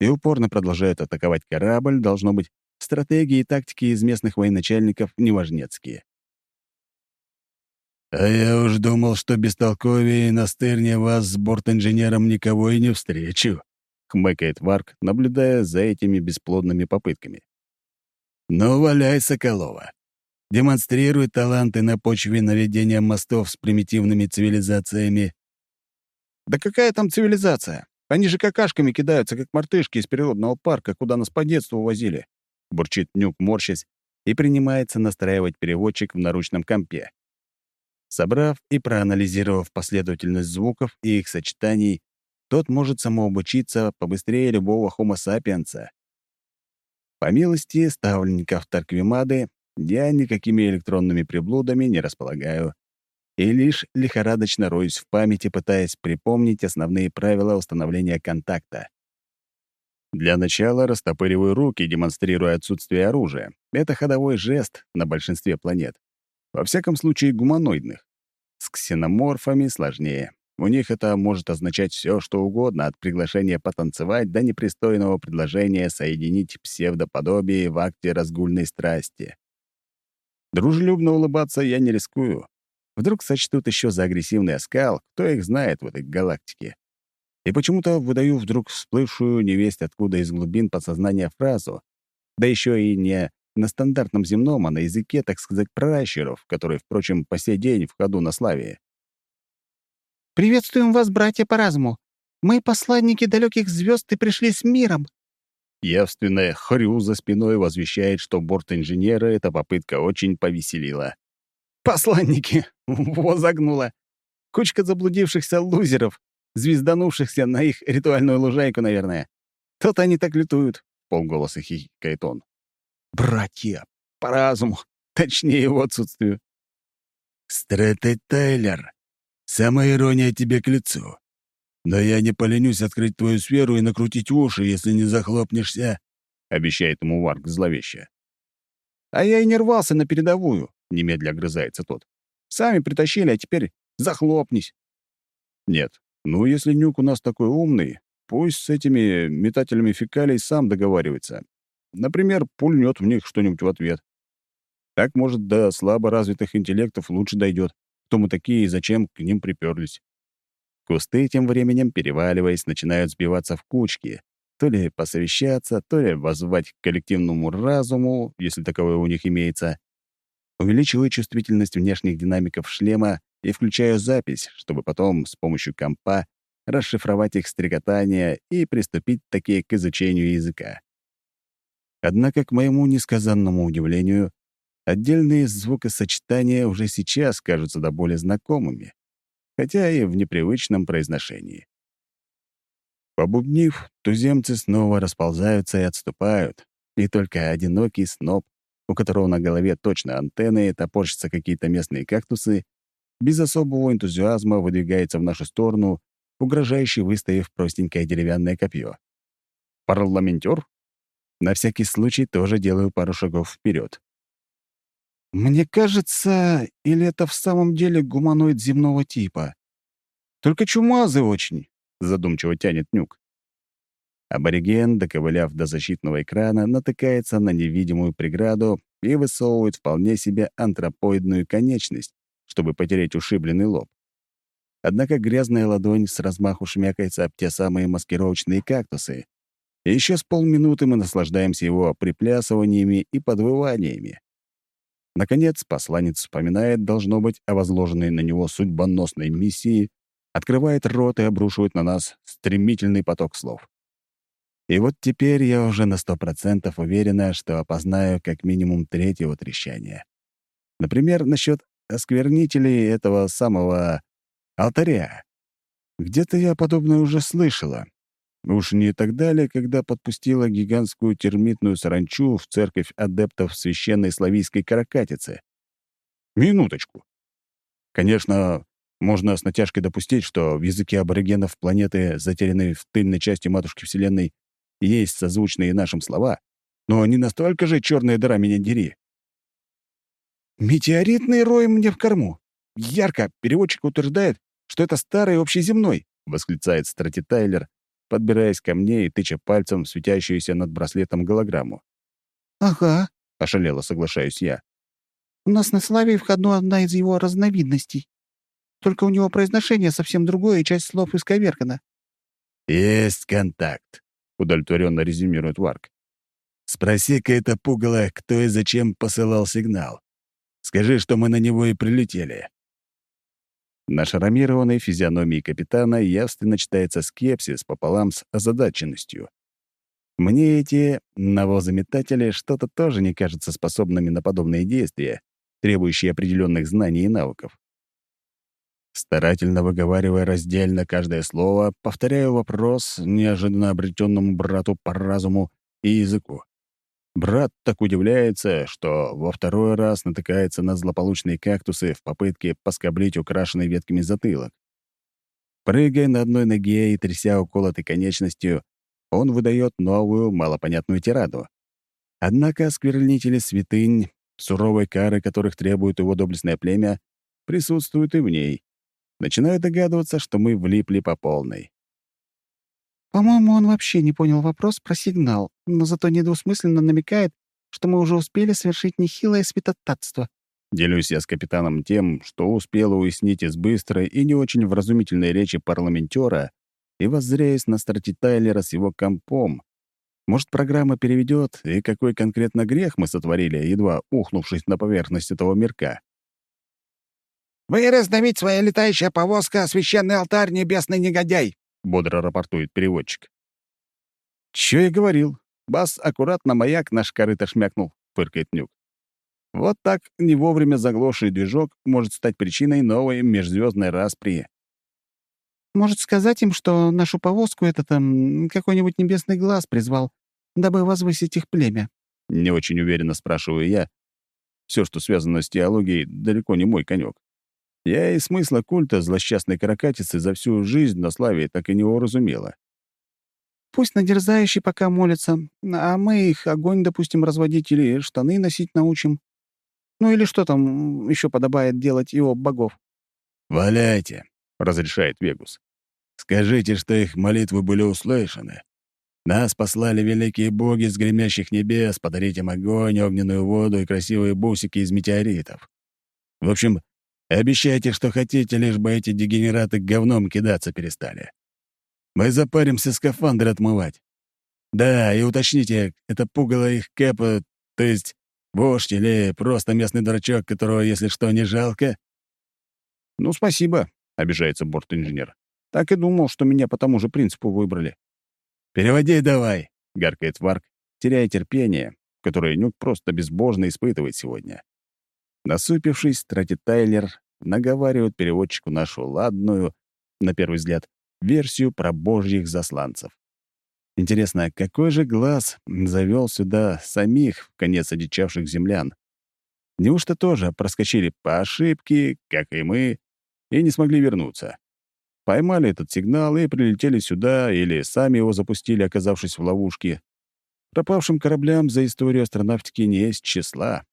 и упорно продолжают атаковать корабль, должно быть, стратегии и тактики из местных военачальников неважнецкие. «А я уж думал, что бестолковее и настырнее вас с бортинженером никого и не встречу», — хмыкает Варк, наблюдая за этими бесплодными попытками. «Ну, валяй, Соколова. Демонстрируй таланты на почве наведения мостов с примитивными цивилизациями». «Да какая там цивилизация? Они же какашками кидаются, как мартышки из природного парка, куда нас по детству возили», — бурчит Нюк, морщась, и принимается настраивать переводчик в наручном компе. Собрав и проанализировав последовательность звуков и их сочетаний, тот может самообучиться побыстрее любого хомо сапиенса. По милости ставленников Тарквимады я никакими электронными приблудами не располагаю и лишь лихорадочно роюсь в памяти, пытаясь припомнить основные правила установления контакта. Для начала растопыриваю руки, демонстрируя отсутствие оружия. Это ходовой жест на большинстве планет. Во всяком случае, гуманоидных. С ксеноморфами сложнее. У них это может означать все, что угодно, от приглашения потанцевать до непристойного предложения соединить псевдоподобие в акте разгульной страсти. Дружелюбно улыбаться я не рискую. Вдруг сочтут еще за агрессивный оскал, кто их знает в этой галактике. И почему-то выдаю вдруг всплывшую невесть откуда из глубин подсознания фразу, да еще и не на стандартном земном, а на языке, так сказать, пращуров, который, впрочем, по сей день в ходу на славе. «Приветствуем вас, братья по разуму! Мы посланники далеких звезд и пришли с миром!» Явственная хрю за спиной возвещает, что борт инженера эта попытка очень повеселила. «Посланники!» — возогнула. Кучка заблудившихся лузеров, звезданувшихся на их ритуальную лужайку, наверное. Тут они так лютуют, — полголоса хихикает он. Братья, по разуму, точнее его отсутствию. Стрэт Тайлер, самая ирония тебе к лицу. Но я не поленюсь открыть твою сферу и накрутить уши, если не захлопнешься, — обещает ему Варк зловеще. «А я и не рвался на передовую», — немедля огрызается тот. «Сами притащили, а теперь захлопнись». «Нет, ну если Нюк у нас такой умный, пусть с этими метателями фекалий сам договаривается. Например, пульнет в них что-нибудь в ответ. Так, может, до слабо развитых интеллектов лучше дойдет, кто мы такие и зачем к ним приперлись. Кусты тем временем, переваливаясь, начинают сбиваться в кучки, то ли посовещаться, то ли воззвать к коллективному разуму, если таковой у них имеется. Увеличиваю чувствительность внешних динамиков шлема и включаю запись, чтобы потом с помощью компа расшифровать их стрекотание и приступить таки к изучению языка. Однако, к моему несказанному удивлению, отдельные звукосочетания уже сейчас кажутся до более знакомыми, хотя и в непривычном произношении. Побубнив, туземцы снова расползаются и отступают, и только одинокий сноп, у которого на голове точно антенны топорщатся какие-то местные кактусы, без особого энтузиазма выдвигается в нашу сторону, угрожающе выставив простенькое деревянное копье. Парламентер? На всякий случай тоже делаю пару шагов вперед. Мне кажется, или это в самом деле гуманоид земного типа? Только чумазый очень, задумчиво тянет нюк. Абориген, доковыляв до защитного экрана, натыкается на невидимую преграду и высовывает вполне себе антропоидную конечность, чтобы потереть ушибленный лоб. Однако грязная ладонь с размаху шмякается об те самые маскировочные кактусы, и еще с полминуты мы наслаждаемся его приплясываниями и подвываниями. Наконец, посланец вспоминает, должно быть, о возложенной на него судьбоносной миссии, открывает рот и обрушивает на нас стремительный поток слов. И вот теперь я уже на сто процентов уверена, что опознаю как минимум третьего трещания. Например, насчет осквернителей этого самого алтаря. Где-то я подобное уже слышала, Уж не тогда ли, когда подпустила гигантскую термитную саранчу в церковь адептов священной славийской каракатицы? Минуточку. Конечно, Можно с натяжкой допустить, что в языке аборигенов планеты, затерянной в тыльной части матушки Вселенной, есть созвучные нашим слова, но не настолько же черная дыра меня дери. «Метеоритный рой мне в корму. Ярко переводчик утверждает, что это старый общеземной», — восклицает Страти Тайлер, подбираясь ко мне и тыча пальцем в светящуюся над браслетом голограмму. «Ага», — ошалело соглашаюсь я. «У нас на Славе входну одна из его разновидностей. Только у него произношение совсем другое, и часть слов исковеркана». «Есть контакт», — удовлетворенно резюмирует Варк. «Спроси-ка это пугало, кто и зачем посылал сигнал. Скажи, что мы на него и прилетели». На шрамированной физиономии капитана явственно читается скепсис пополам с озадаченностью. Мне эти навозометатели что-то тоже не кажутся способными на подобные действия, требующие определенных знаний и навыков. Старательно выговаривая раздельно каждое слово, повторяю вопрос неожиданно обретенному брату по разуму и языку. Брат так удивляется, что во второй раз натыкается на злополучные кактусы в попытке поскоблить украшенный ветками затылок. Прыгая на одной ноге и тряся уколотой конечностью, он выдает новую, малопонятную тираду. Однако осквернители святынь, суровой кары которых требует его доблестное племя, присутствуют и в ней. Начинаю догадываться, что мы влипли по полной. По-моему, он вообще не понял вопрос про сигнал, но зато недвусмысленно намекает, что мы уже успели совершить нехилое святотатство. Делюсь я с капитаном тем, что успел уяснить из быстрой и не очень вразумительной речи парламентера и воззреясь на старти Тайлера с его компом. Может, программа переведет, и какой конкретно грех мы сотворили, едва ухнувшись на поверхность этого мирка. «Вы раздавить своя летающая повозка, священный алтарь, небесный негодяй!» — бодро рапортует переводчик. «Чё я говорил? Бас аккуратно маяк наш корыто шмякнул», — фыркает Нюк. «Вот так не вовремя заглохший движок может стать причиной новой межзвездной распри». «Может, сказать им, что нашу повозку этот там какой-нибудь небесный глаз призвал, дабы возвысить их племя?» Не очень уверенно спрашиваю я. Все, что связано с теологией, далеко не мой конек. Я и смысла культа злосчастной каракатицы за всю жизнь на славе так и не уразумела. Пусть надерзающий пока молится, а мы их огонь, допустим, разводить или штаны носить научим. Ну или что там еще подобает делать его богов. «Валяйте», — разрешает Вегус. «Скажите, что их молитвы были услышаны. Нас послали великие боги с гремящих небес подарить им огонь, огненную воду и красивые бусики из метеоритов. В общем, Обещайте, что хотите, лишь бы эти дегенераты говном кидаться перестали. Мы запаримся скафандры отмывать. Да, и уточните, это пугало их Кэпа, то есть вождь или просто местный дурачок, которого, если что, не жалко? «Ну, спасибо», — обижается борт-инженер. «Так и думал, что меня по тому же принципу выбрали». «Переводи давай», — гаркает Варк, теряя терпение, которое Нюк просто безбожно испытывает сегодня. Насупившись, Трати Тайлер наговаривает переводчику нашу ладную, на первый взгляд, версию про божьих засланцев. Интересно, какой же глаз завел сюда самих в конец одичавших землян? Неужто тоже проскочили по ошибке, как и мы, и не смогли вернуться? Поймали этот сигнал и прилетели сюда, или сами его запустили, оказавшись в ловушке. Пропавшим кораблям за историю астронавтики не есть числа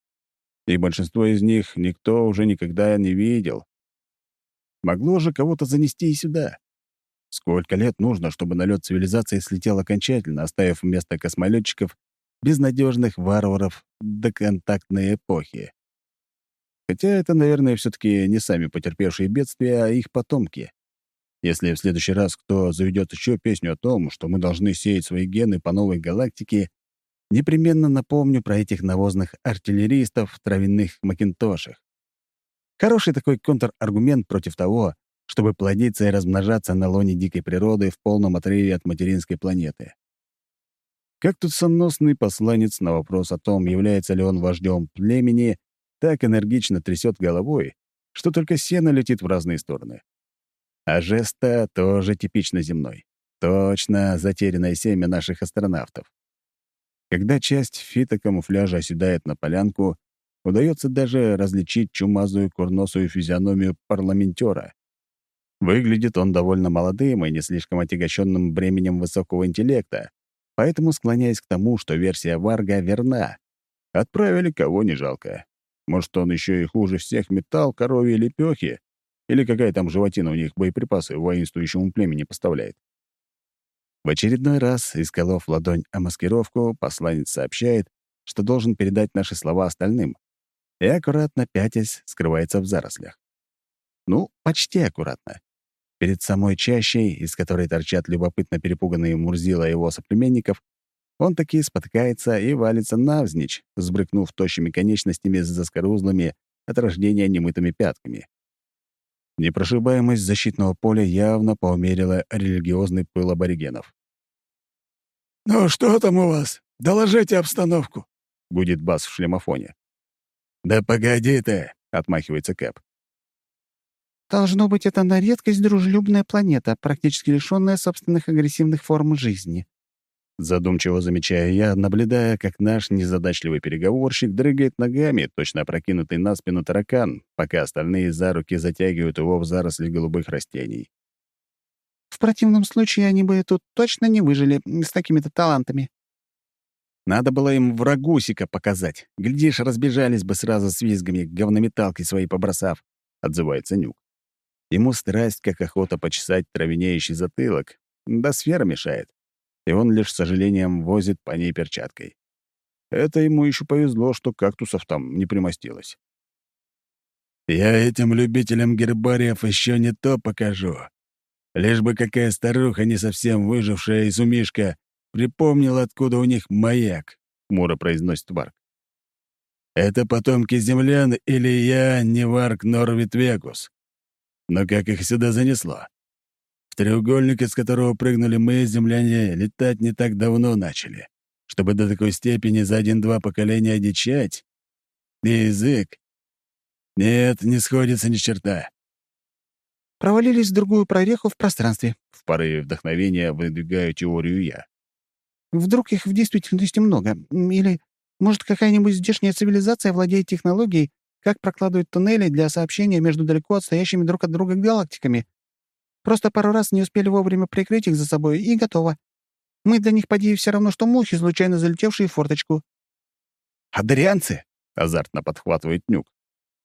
и большинство из них никто уже никогда не видел. Могло же кого-то занести и сюда. Сколько лет нужно, чтобы налет цивилизации слетел окончательно, оставив вместо космолетчиков безнадежных варваров до контактной эпохи? Хотя это, наверное, все таки не сами потерпевшие бедствия, а их потомки. Если в следующий раз кто заведет еще песню о том, что мы должны сеять свои гены по новой галактике, непременно напомню про этих навозных артиллеристов в травяных макинтошах. Хороший такой контраргумент против того, чтобы плодиться и размножаться на лоне дикой природы в полном отрыве от материнской планеты. Как тут сонносный посланец на вопрос о том, является ли он вождем племени, так энергично трясет головой, что только сено летит в разные стороны. А жеста тоже типично земной. Точно затерянное семя наших астронавтов. Когда часть фитокамуфляжа оседает на полянку, удается даже различить чумазую курносую физиономию парламентера. Выглядит он довольно молодым и не слишком отягощенным бременем высокого интеллекта, поэтому склоняясь к тому, что версия Варга верна. Отправили кого не жалко. Может, он еще и хуже всех металл, коровьи лепехи, или какая там животина у них боеприпасы воинствующему племени поставляет. В очередной раз, исколов ладонь о маскировку, посланец сообщает, что должен передать наши слова остальным, и аккуратно пятясь скрывается в зарослях. Ну, почти аккуратно. Перед самой чащей, из которой торчат любопытно перепуганные Мурзила и его соплеменников, он таки спотыкается и валится навзничь, сбрыкнув тощими конечностями с заскорузлыми от рождения немытыми пятками. Непрошибаемость защитного поля явно поумерила религиозный пыл аборигенов. «Ну что там у вас? Доложите обстановку», — гудит бас в шлемофоне. «Да погоди ты», — отмахивается Кэп. Должно быть, это на редкость дружелюбная планета, практически лишённая собственных агрессивных форм жизни. Задумчиво замечаю я, наблюдая, как наш незадачливый переговорщик дрыгает ногами, точно опрокинутый на спину таракан, пока остальные за руки затягивают его в заросли голубых растений. В противном случае они бы тут точно не выжили с такими-то талантами. Надо было им врагусика показать. Глядишь, разбежались бы сразу с визгами, говнометалки свои побросав, — отзывается Нюк. Ему страсть, как охота почесать травенеющий затылок, да сфера мешает, и он лишь с сожалением возит по ней перчаткой. Это ему еще повезло, что кактусов там не примостилось. «Я этим любителям гербариев еще не то покажу. Лишь бы какая старуха, не совсем выжившая из умишка, припомнила, откуда у них маяк», — хмуро произносит Варк. «Это потомки землян или я, не Варк Норвит Вегус? Но как их сюда занесло? В треугольник, из которого прыгнули мы, земляне, летать не так давно начали. Чтобы до такой степени за один-два поколения одичать? И язык? Нет, не сходится ни черта. Провалились в другую прореху в пространстве. В порыве вдохновения выдвигаю теорию я. Вдруг их в действительности много. Или, может, какая-нибудь здешняя цивилизация владеет технологией, как прокладывают туннели для сообщения между далеко отстоящими друг от друга галактиками. Просто пару раз не успели вовремя прикрыть их за собой, и готово. Мы для них, поди, все равно, что мухи, случайно залетевшие в форточку». «Адрианцы!» — азартно подхватывает Нюк.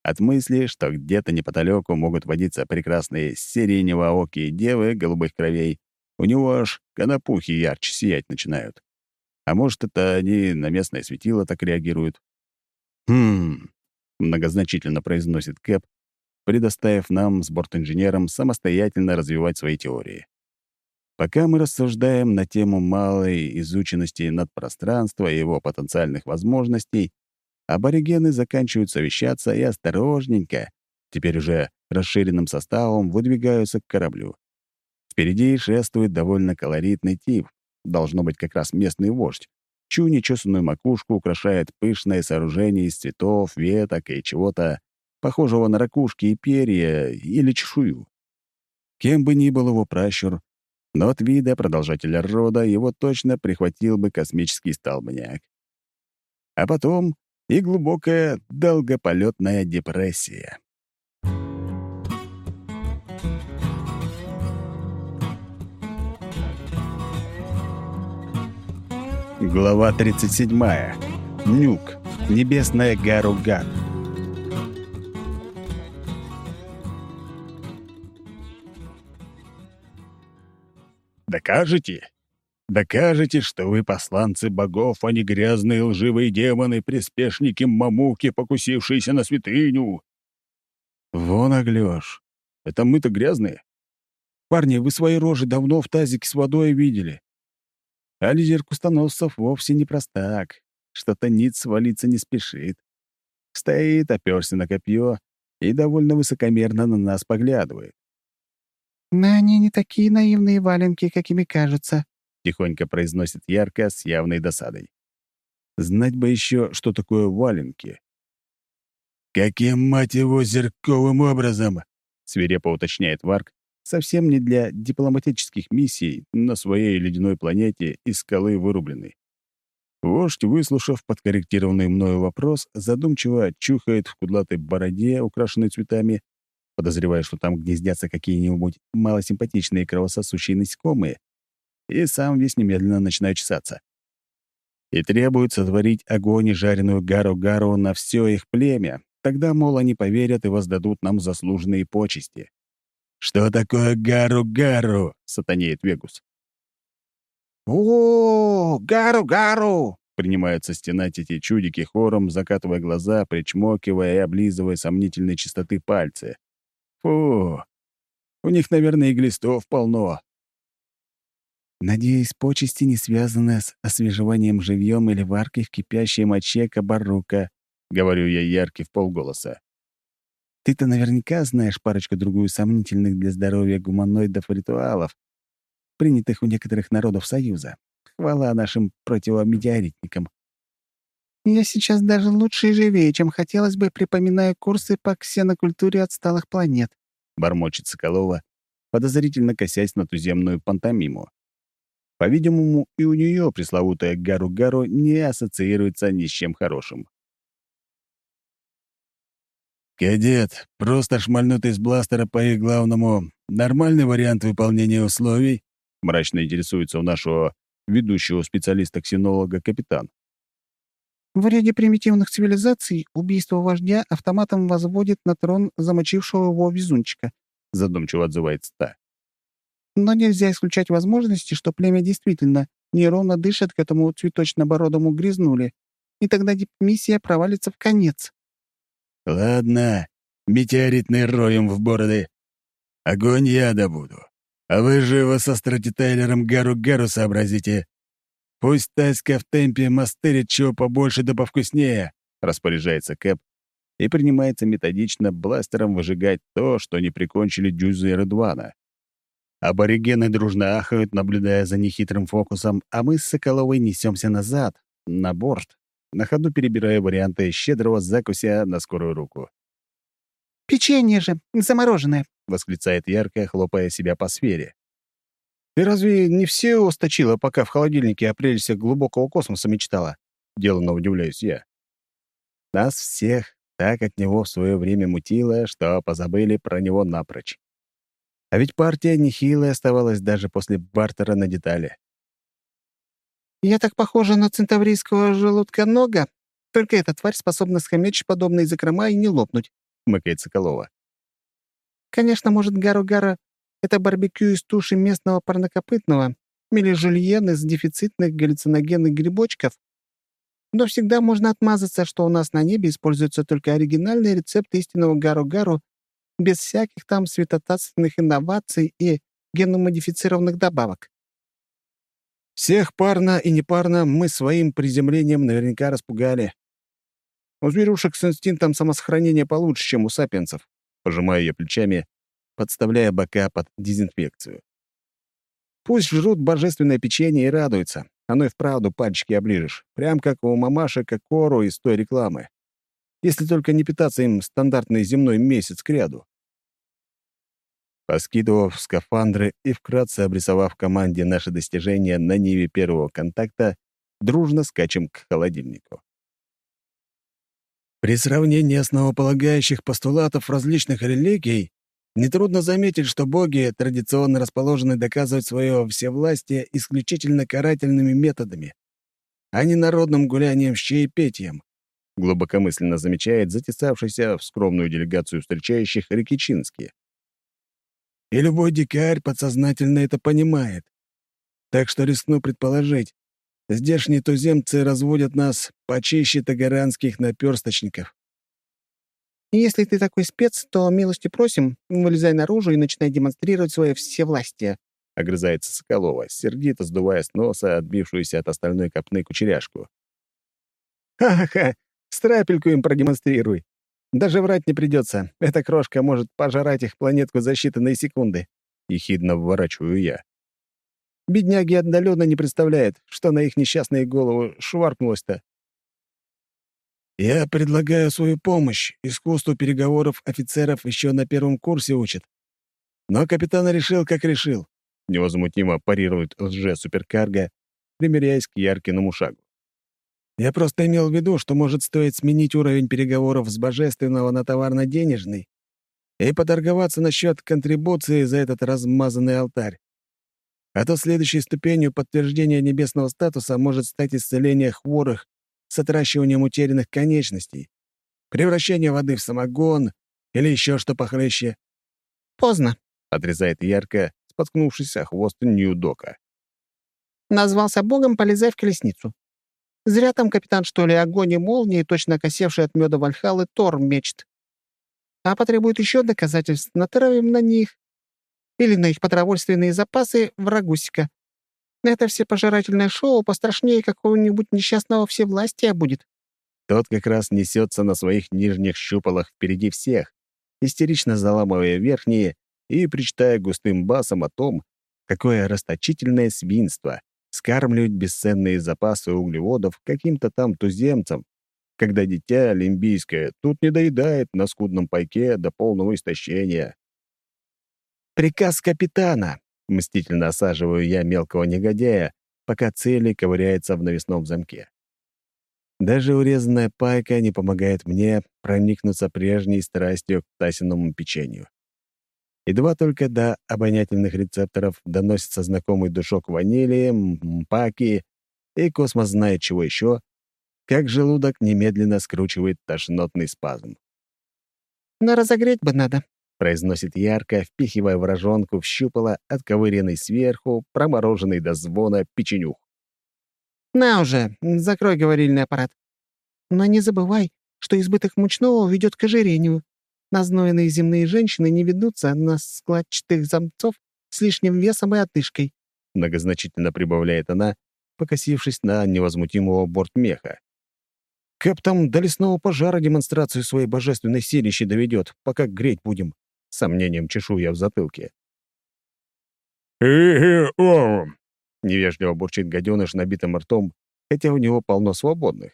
От мысли, что где-то неподалеку могут водиться прекрасные сиренево-окие девы голубых кровей, у него аж конопухи ярче сиять начинают. А может, это они на местное светило так реагируют? «Хм, — многозначительно произносит Кэп, предоставив нам с бортинженером самостоятельно развивать свои теории. Пока мы рассуждаем на тему малой изученности надпространства и его потенциальных возможностей, аборигены заканчивают совещаться и осторожненько, теперь уже расширенным составом, выдвигаются к кораблю. Впереди шествует довольно колоритный тип, должно быть как раз местный вождь, чью нечесанную макушку украшает пышное сооружение из цветов, веток и чего-то, похожего на ракушки и перья или чешую. Кем бы ни был его пращур, но от вида продолжателя рода его точно прихватил бы космический столбняк. А потом и глубокая долгополетная депрессия. Глава 37. Нюк. Небесная Гаруган. Докажете? Докажете, что вы посланцы богов, а не грязные лживые демоны, приспешники мамуки, покусившиеся на святыню. Вон оглёшь. Это мы-то грязные. Парни, вы свои рожи давно в тазике с водой видели. А лидер кустоносцев вовсе не простак. Что-то ниц свалиться не спешит. Стоит, оперся на копье и довольно высокомерно на нас поглядывает. «Но они не такие наивные валенки, какими кажутся», — тихонько произносит ярко с явной досадой. Знать бы еще, что такое валенки. «Каким, мать его, зерковым образом?» — свирепо уточняет Варк, совсем не для дипломатических миссий на своей ледяной планете из скалы вырубленной. Вождь, выслушав подкорректированный мною вопрос, задумчиво чухает в кудлатой бороде, украшенной цветами, подозревая, что там гнездятся какие-нибудь малосимпатичные кровососущие насекомые, и сам весь немедленно начинаю чесаться. И требует сотворить огонь и жареную гару-гару на все их племя. Тогда, мол, они поверят и воздадут нам заслуженные почести. «Что такое гару-гару?» — сатанеет Вегус. «О, гару-гару!» — принимаются стенать эти чудики хором, закатывая глаза, причмокивая и облизывая сомнительной чистоты пальцы. Фу, у них, наверное, и глистов полно. Надеюсь, почести не связаны с освежеванием живьем или варкой в кипящей моче кабарука, — говорю я яркий в полголоса. Ты-то наверняка знаешь парочку-другую сомнительных для здоровья гуманоидов-ритуалов, принятых у некоторых народов Союза. Хвала нашим противометеоритникам. Я сейчас даже лучше и живее, чем хотелось бы, припоминаю курсы по ксенокультуре отсталых планет. Бормочет Соколова, подозрительно косясь на туземную пантомиму. По-видимому, и у нее пресловутая Гару-Гару не ассоциируется ни с чем хорошим. «Кадет, просто шмальнутый из бластера по их главному. Нормальный вариант выполнения условий?» Мрачно интересуется у нашего ведущего специалиста-ксенолога капитан. В ряде примитивных цивилизаций убийство вождя автоматом возводит на трон замочившего его везунчика, задумчиво отзывается та. Но нельзя исключать возможности, что племя действительно неровно дышит к этому цветочно-бородому грязнули, и тогда миссия провалится в конец. «Ладно, метеоритный роем в бороды. Огонь я добуду. А вы живо со стратитайлером Гару-Гару сообразите. Пусть Таська в темпе мастырит чего побольше да повкуснее», — распоряжается Кэп и принимается методично бластером выжигать то, что не прикончили Дюза и Рыдвана. Аборигены дружно ахают, наблюдая за нехитрым фокусом, а мы с Соколовой несемся назад, на борт, на ходу перебирая варианты щедрого закуся на скорую руку. «Печенье же, замороженное!» — восклицает ярко, хлопая себя по сфере. «И разве не все его сточила, пока в холодильнике о прелести глубокого космоса мечтала?» — деланно удивляюсь я. Нас всех так от него в свое время мутило, что позабыли про него напрочь. А ведь партия нехилая оставалась даже после бартера на детали. «Я так похожа на центаврийского желудка нога, только эта тварь способна схомячить подобные закрома и не лопнуть», — мыкает Соколова. «Конечно, может, Гару-Гара — это барбекю из туши местного парнокопытного или жульен из дефицитных галлюциногенных грибочков, но всегда можно отмазаться, что у нас на небе используются только оригинальные рецепты истинного Гару-Гару без всяких там светотатственных инноваций и геномодифицированных добавок. Всех парно и непарно мы своим приземлением наверняка распугали. У зверюшек с инстинктом самосохранения получше, чем у сапиенсов. Пожимаю я плечами, подставляя бока под дезинфекцию. Пусть жрут божественное печенье и радуются. Оно и вправду пальчики оближешь. Прям как у мамаши Кокору из той рекламы. Если только не питаться им стандартный земной месяц кряду. Поскидывав скафандры и вкратце обрисовав команде наши достижения на ниве первого контакта, дружно скачем к холодильнику. При сравнении основополагающих постулатов различных религий нетрудно заметить, что боги традиционно расположены доказывать свое всевластие исключительно карательными методами, а не народным гулянием с чаепетием, глубокомысленно замечает затесавшийся в скромную делегацию встречающих Рикичинский. И любой дикарь подсознательно это понимает. Так что рискну предположить, здешние туземцы разводят нас почище тагаранских наперсточников. «Если ты такой спец, то милости просим, вылезай наружу и начинай демонстрировать свое всевластие», — огрызается Соколова, сердито сдувая с носа отбившуюся от остальной копны кучеряшку. «Ха-ха-ха! Страпельку им продемонстрируй!» Даже врать не придется. Эта крошка может пожрать их планетку за считанные секунды. Ехидно вворачиваю я. Бедняги отдаленно не представляют, что на их несчастные головы шваркнулось-то. «Я предлагаю свою помощь. Искусству переговоров офицеров еще на первом курсе учат. Но капитан решил, как решил». Невозмутимо парирует лже-суперкарго, примеряясь к Яркиному шагу. Я просто имел в виду, что может стоить сменить уровень переговоров с божественного на товарно-денежный. и поторговаться насчет контрибуции за этот размазанный алтарь. А то следующей ступенью подтверждения небесного статуса может стать исцеление хворых с отращиванием утерянных конечностей, превращение воды в самогон или еще что похлеще. «Поздно», — отрезает ярко, споткнувшись о хвост Ньюдока. «Назвался богом, полезай в колесницу. Зря там капитан, что ли, огонь и молнии, точно косевший от меда Вальхалы, Тор мечт. А потребует еще доказательств, натравим на них. Или на их продовольственные запасы врагусика. Это все пожирательное шоу пострашнее какого-нибудь несчастного всевластия будет. Тот как раз несется на своих нижних щупалах впереди всех, истерично заламывая верхние и причитая густым басом о том, какое расточительное свинство скармливать бесценные запасы углеводов каким-то там туземцам, когда дитя олимпийское тут не доедает на скудном пайке до полного истощения. «Приказ капитана!» — мстительно осаживаю я мелкого негодяя, пока цели ковыряется в навесном замке. Даже урезанная пайка не помогает мне проникнуться прежней страстью к Тасиному печенью. Едва только до обонятельных рецепторов доносится знакомый душок ванили, мпаки и космос знает чего еще, как желудок немедленно скручивает тошнотный спазм. «На разогреть бы надо», — произносит ярко, впихивая вражонку в щупало, отковыренный сверху, промороженный до звона печенюх. «На уже, закрой говорильный аппарат. Но не забывай, что избыток мучного ведет к ожирению. Назнойные земные женщины не ведутся на складчатых замцов с лишним весом и отышкой», — многозначительно прибавляет она, покосившись на невозмутимого бортмеха. «Кэп там до лесного пожара демонстрацию своей божественной силищи доведет, пока греть будем», — сомнением чешу я в затылке. «Э-э-о!» Невежливо бурчит гаденыш набитым ртом, хотя у него полно свободных.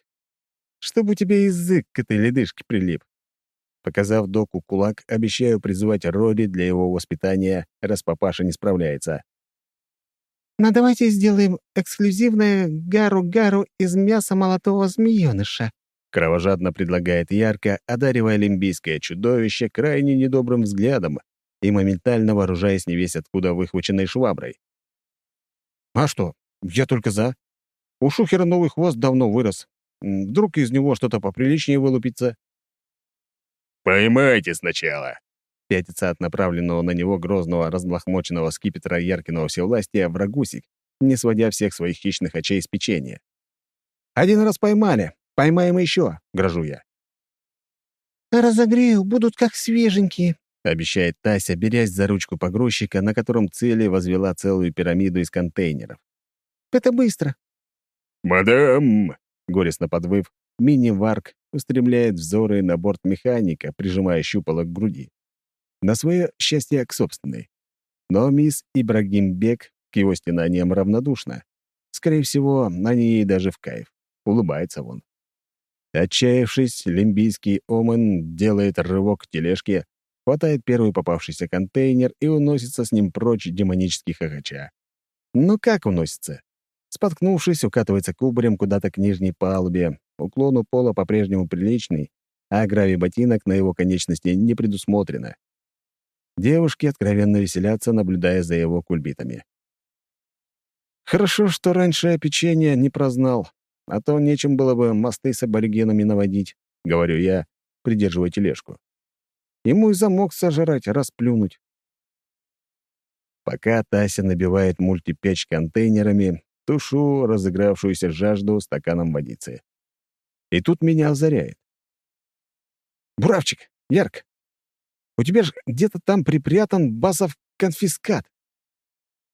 Чтобы тебе язык к этой ледышке прилип. Показав доку кулак, обещаю призывать Роди для его воспитания, раз папаша не справляется. «Но «Ну, давайте сделаем эксклюзивное гару-гару из мяса молотого змеёныша», кровожадно предлагает ярко, одаривая лимбийское чудовище крайне недобрым взглядом и моментально вооружаясь невесть откуда выхваченной шваброй. А что? Я только за. У Шухера новый хвост давно вырос. Вдруг из него что-то поприличнее вылупится. «Поймайте сначала!» Пятится от направленного на него грозного разлохмоченного скипетра Яркиного всевластия врагусик, не сводя всех своих хищных очей с печенья. «Один раз поймали. Поймаем еще», — грожу я. «Разогрею, будут как свеженькие», — обещает Тася, берясь за ручку погрузчика, на котором цели возвела целую пирамиду из контейнеров. «Это быстро». «Мадам!» — горестно подвыв, мини-варк устремляет взоры на борт механика, прижимая щупало к груди. На свое счастье к собственной. Но мисс Ибрагимбек к его стенаниям равнодушна. Скорее всего, они ей даже в кайф. Улыбается он. Отчаявшись, лимбийский Омен делает рывок к тележке, хватает первый попавшийся контейнер и уносится с ним прочь демонических хохоча. Ну как уносится? Споткнувшись, укатывается кубарем куда-то к нижней палубе. Уклон у пола по-прежнему приличный, а гравий ботинок на его конечности не предусмотрено. Девушки откровенно веселятся, наблюдая за его кульбитами. Хорошо, что раньше я печенье не прознал, а то нечем было бы мосты с аборигенами наводить, — говорю я, придерживая тележку. Ему и замок сожрать, расплюнуть. Пока Тася набивает мультипечь контейнерами, тушу разыгравшуюся жажду стаканом водицы. И тут меня озаряет. «Буравчик, Ярк, у тебя же где-то там припрятан басов конфискат.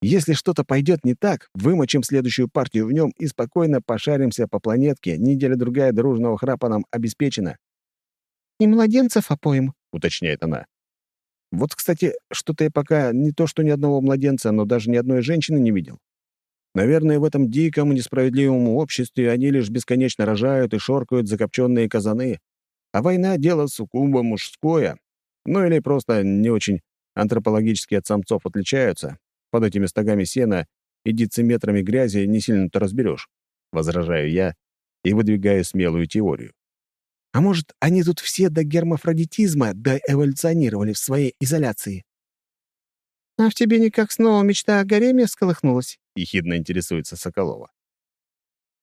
Если что-то пойдет не так, вымочим следующую партию в нем и спокойно пошаримся по планетке, неделя-другая дружного храпа нам обеспечена». «И младенцев опоим», — уточняет она. «Вот, кстати, что-то я пока не то что ни одного младенца, но даже ни одной женщины не видел. Наверное, в этом диком, несправедливом обществе они лишь бесконечно рожают и шоркают закопченные казаны, а война — дело суккубо мужское. Ну или просто не очень антропологически от самцов отличаются. Под этими стогами сена и дециметрами грязи не сильно-то разберешь. Возражаю я и выдвигаю смелую теорию. А может, они тут все до гермафродитизма доэволюционировали в своей изоляции? «А в тебе никак снова мечта о гареме всколыхнулась?» — ехидно интересуется Соколова.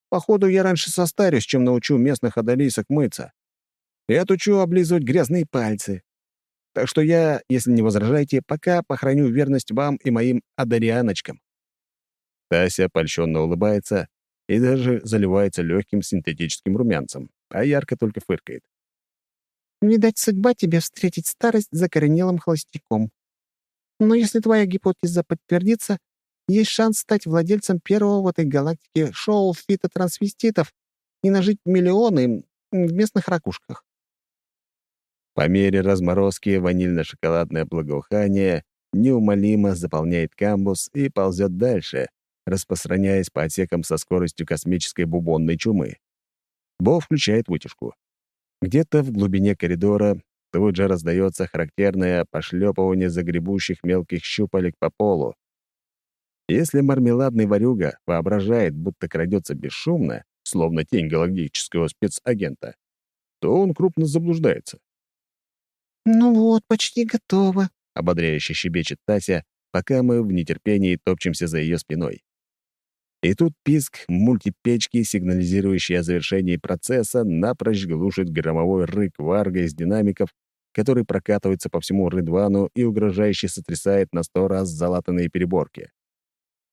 «Походу, я раньше состарюсь, чем научу местных одолисок мыться. И отучу облизывать грязные пальцы. Так что я, если не возражаете, пока похороню верность вам и моим одарианочкам». Тася польщенно улыбается и даже заливается легким синтетическим румянцем, а ярко только фыркает. «Видать, судьба тебе встретить старость закоренелым холостяком. Но если твоя гипотеза подтвердится, есть шанс стать владельцем первого в этой галактике шоу фитотрансвеститов и нажить миллионы в местных ракушках. По мере разморозки ванильно-шоколадное благоухание неумолимо заполняет камбус и ползет дальше, распространяясь по отсекам со скоростью космической бубонной чумы. Бо включает вытяжку. Где-то в глубине коридора тут же раздается характерное пошлепывание загребущих мелких щупалек по полу. Если мармеладный ворюга воображает, будто крадется бесшумно, словно тень галактического спецагента, то он крупно заблуждается. «Ну вот, почти готово», — ободряюще щебечет Тася, пока мы в нетерпении топчемся за ее спиной. И тут писк мультипечки, сигнализирующий о завершении процесса, напрочь глушит громовой рык варга из динамиков, который прокатывается по всему Рыдвану и угрожающе сотрясает на сто раз залатанные переборки.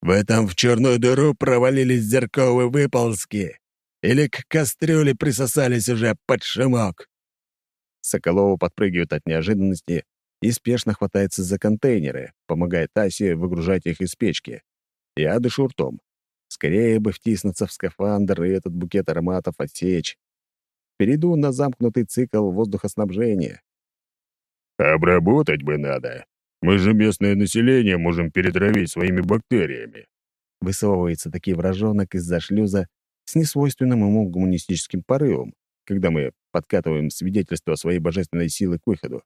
«Вы там в черную дыру провалились зерковые выползки? Или к кастрюле присосались уже под шумок?» Соколова подпрыгивает от неожиданности и спешно хватается за контейнеры, помогая Тасе выгружать их из печки. Я дышу ртом. Скорее бы втиснуться в скафандр и этот букет ароматов отсечь. Перейду на замкнутый цикл воздухоснабжения. «Обработать бы надо. Мы же местное население можем перетравить своими бактериями». Высовывается таки вражонок из-за шлюза с несвойственным ему гуманистическим порывом, когда мы подкатываем свидетельство своей божественной силы к выходу.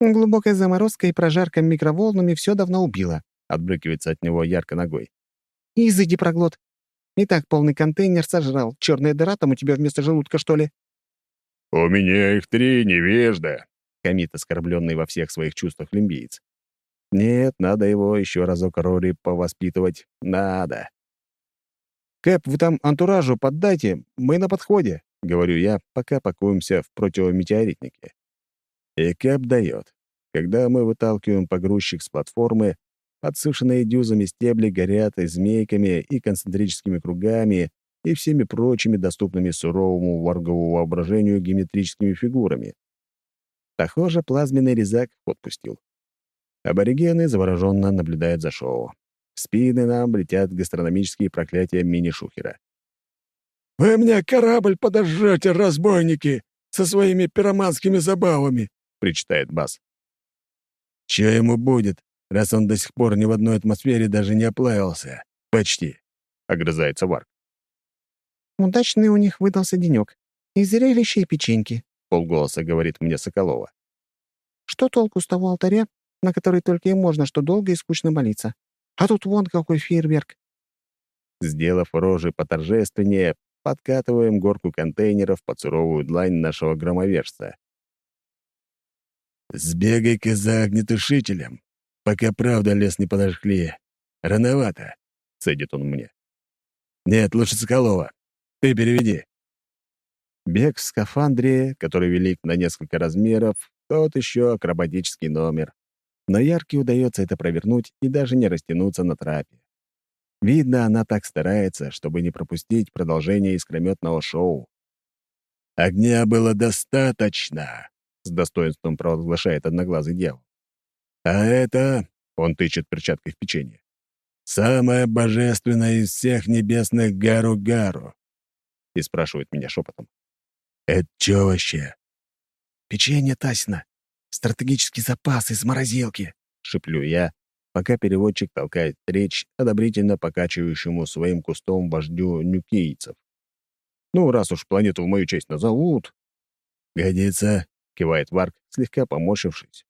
«Глубокая заморозка и прожарка микроволнами все давно убила», — отбрыкивается от него ярко ногой. «Изыди, проглот. И так полный контейнер сожрал. Черная дыра там у тебя вместо желудка, что ли?» «У меня их три, невежда», — хамит оскорбленный во всех своих чувствах лимбиец. «Нет, надо его еще разок Рори повоспитывать. Надо». «Кэп, вы там антуражу поддайте, мы на подходе», — говорю я, пока пакуемся в противометеоритнике. И Кэп дает. Когда мы выталкиваем погрузчик с платформы, подсушенные дюзами стебли горят и змейками, и концентрическими кругами, и всеми прочими доступными суровому варговому воображению геометрическими фигурами. Похоже, плазменный резак отпустил. Аборигены завороженно наблюдают за шоу. В спины нам летят гастрономические проклятия мини-шухера. «Вы мне корабль подожжете, разбойники, со своими пироманскими забавами!» — причитает Бас. «Чё ему будет, раз он до сих пор ни в одной атмосфере даже не оплавился? Почти!» — огрызается Варк. «Удачный у них выдался денёк. И зрелище, и печеньки», — полголоса говорит мне Соколова. «Что толку с того алтаря, на который только и можно что долго и скучно молиться? А тут вон какой фейерверк!» Сделав рожи поторжественнее, подкатываем горку контейнеров под суровую длань нашего громовержца. «Сбегай-ка за огнетушителем, пока правда лес не подожгли. Рановато», — цедит он мне. «Нет, лучше Соколова. Ты переведи». Бег в скафандре, который велик на несколько размеров, тот еще акробатический номер. Но Ярке удается это провернуть и даже не растянуться на трапе. Видно, она так старается, чтобы не пропустить продолжение искрометного шоу. «Огня было достаточно», — с достоинством провозглашает одноглазый дьявол. «А это...» — он тычет перчаткой в печенье. «Самое божественное из всех небесных гару-гару», — и спрашивает меня шепотом. «Это что вообще?» «Печенье Тасина. Стратегический запас из морозилки», — шеплю я, пока переводчик толкает речь одобрительно покачивающему своим кустом вождю нюкейцев. «Ну, раз уж планету в мою честь назовут...» «Годится», — кивает Варк, слегка поморщившись.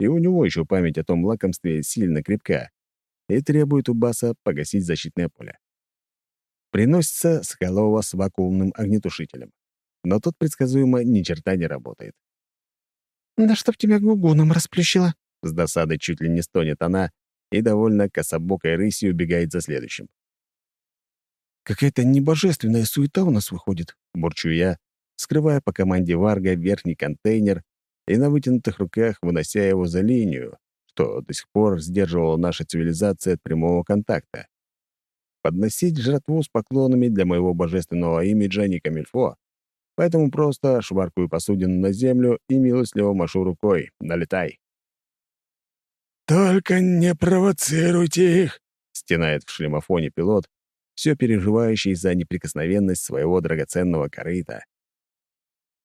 И у него еще память о том лакомстве сильно крепка и требует у Баса погасить защитное поле. Приносится Соколова с вакуумным огнетушителем. но тут предсказуемо ни черта не работает. «Да чтоб тебя гугуном расплющило!» С досадой чуть ли не стонет она и довольно кособокой рысью убегает за следующим. «Какая-то небожественная суета у нас выходит», — бурчу я, скрывая по команде Варга верхний контейнер и на вытянутых руках вынося его за линию, что до сих пор сдерживала наша цивилизация от прямого контакта. Подносить жратву с поклонами для моего божественного имиджа не камильфо, поэтому просто шваркаю посудину на землю и милостливо машу рукой. Налетай. «Только не провоцируйте их!» — стенает в шлемофоне пилот, все переживающий за неприкосновенность своего драгоценного корыта.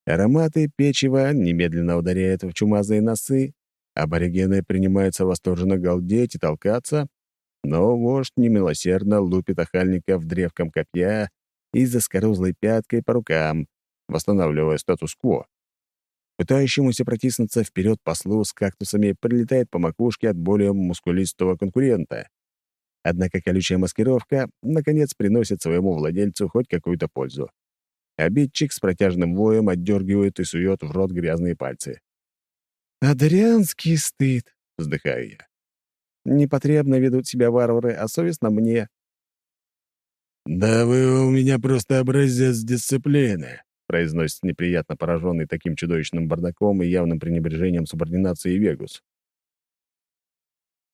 Ароматы печива немедленно ударяют в чумазые носы, аборигены принимаются восторженно галдеть и толкаться, но вождь немилосердно лупит охальника в древком копья и заскорузлой пяткой по рукам, восстанавливая статус-кво. Пытающемуся протиснуться вперед послу с кактусами прилетает по макушке от более мускулистого конкурента. Однако колючая маскировка, наконец, приносит своему владельцу хоть какую-то пользу. Обидчик с протяжным воем отдергивает и сует в рот грязные пальцы. «Адрианский стыд», — вздыхаю я. Непотребно ведут себя варвары, а совестно мне. «Да вы у меня просто образец дисциплины», произносит неприятно пораженный таким чудовищным бардаком и явным пренебрежением субординации Вегус.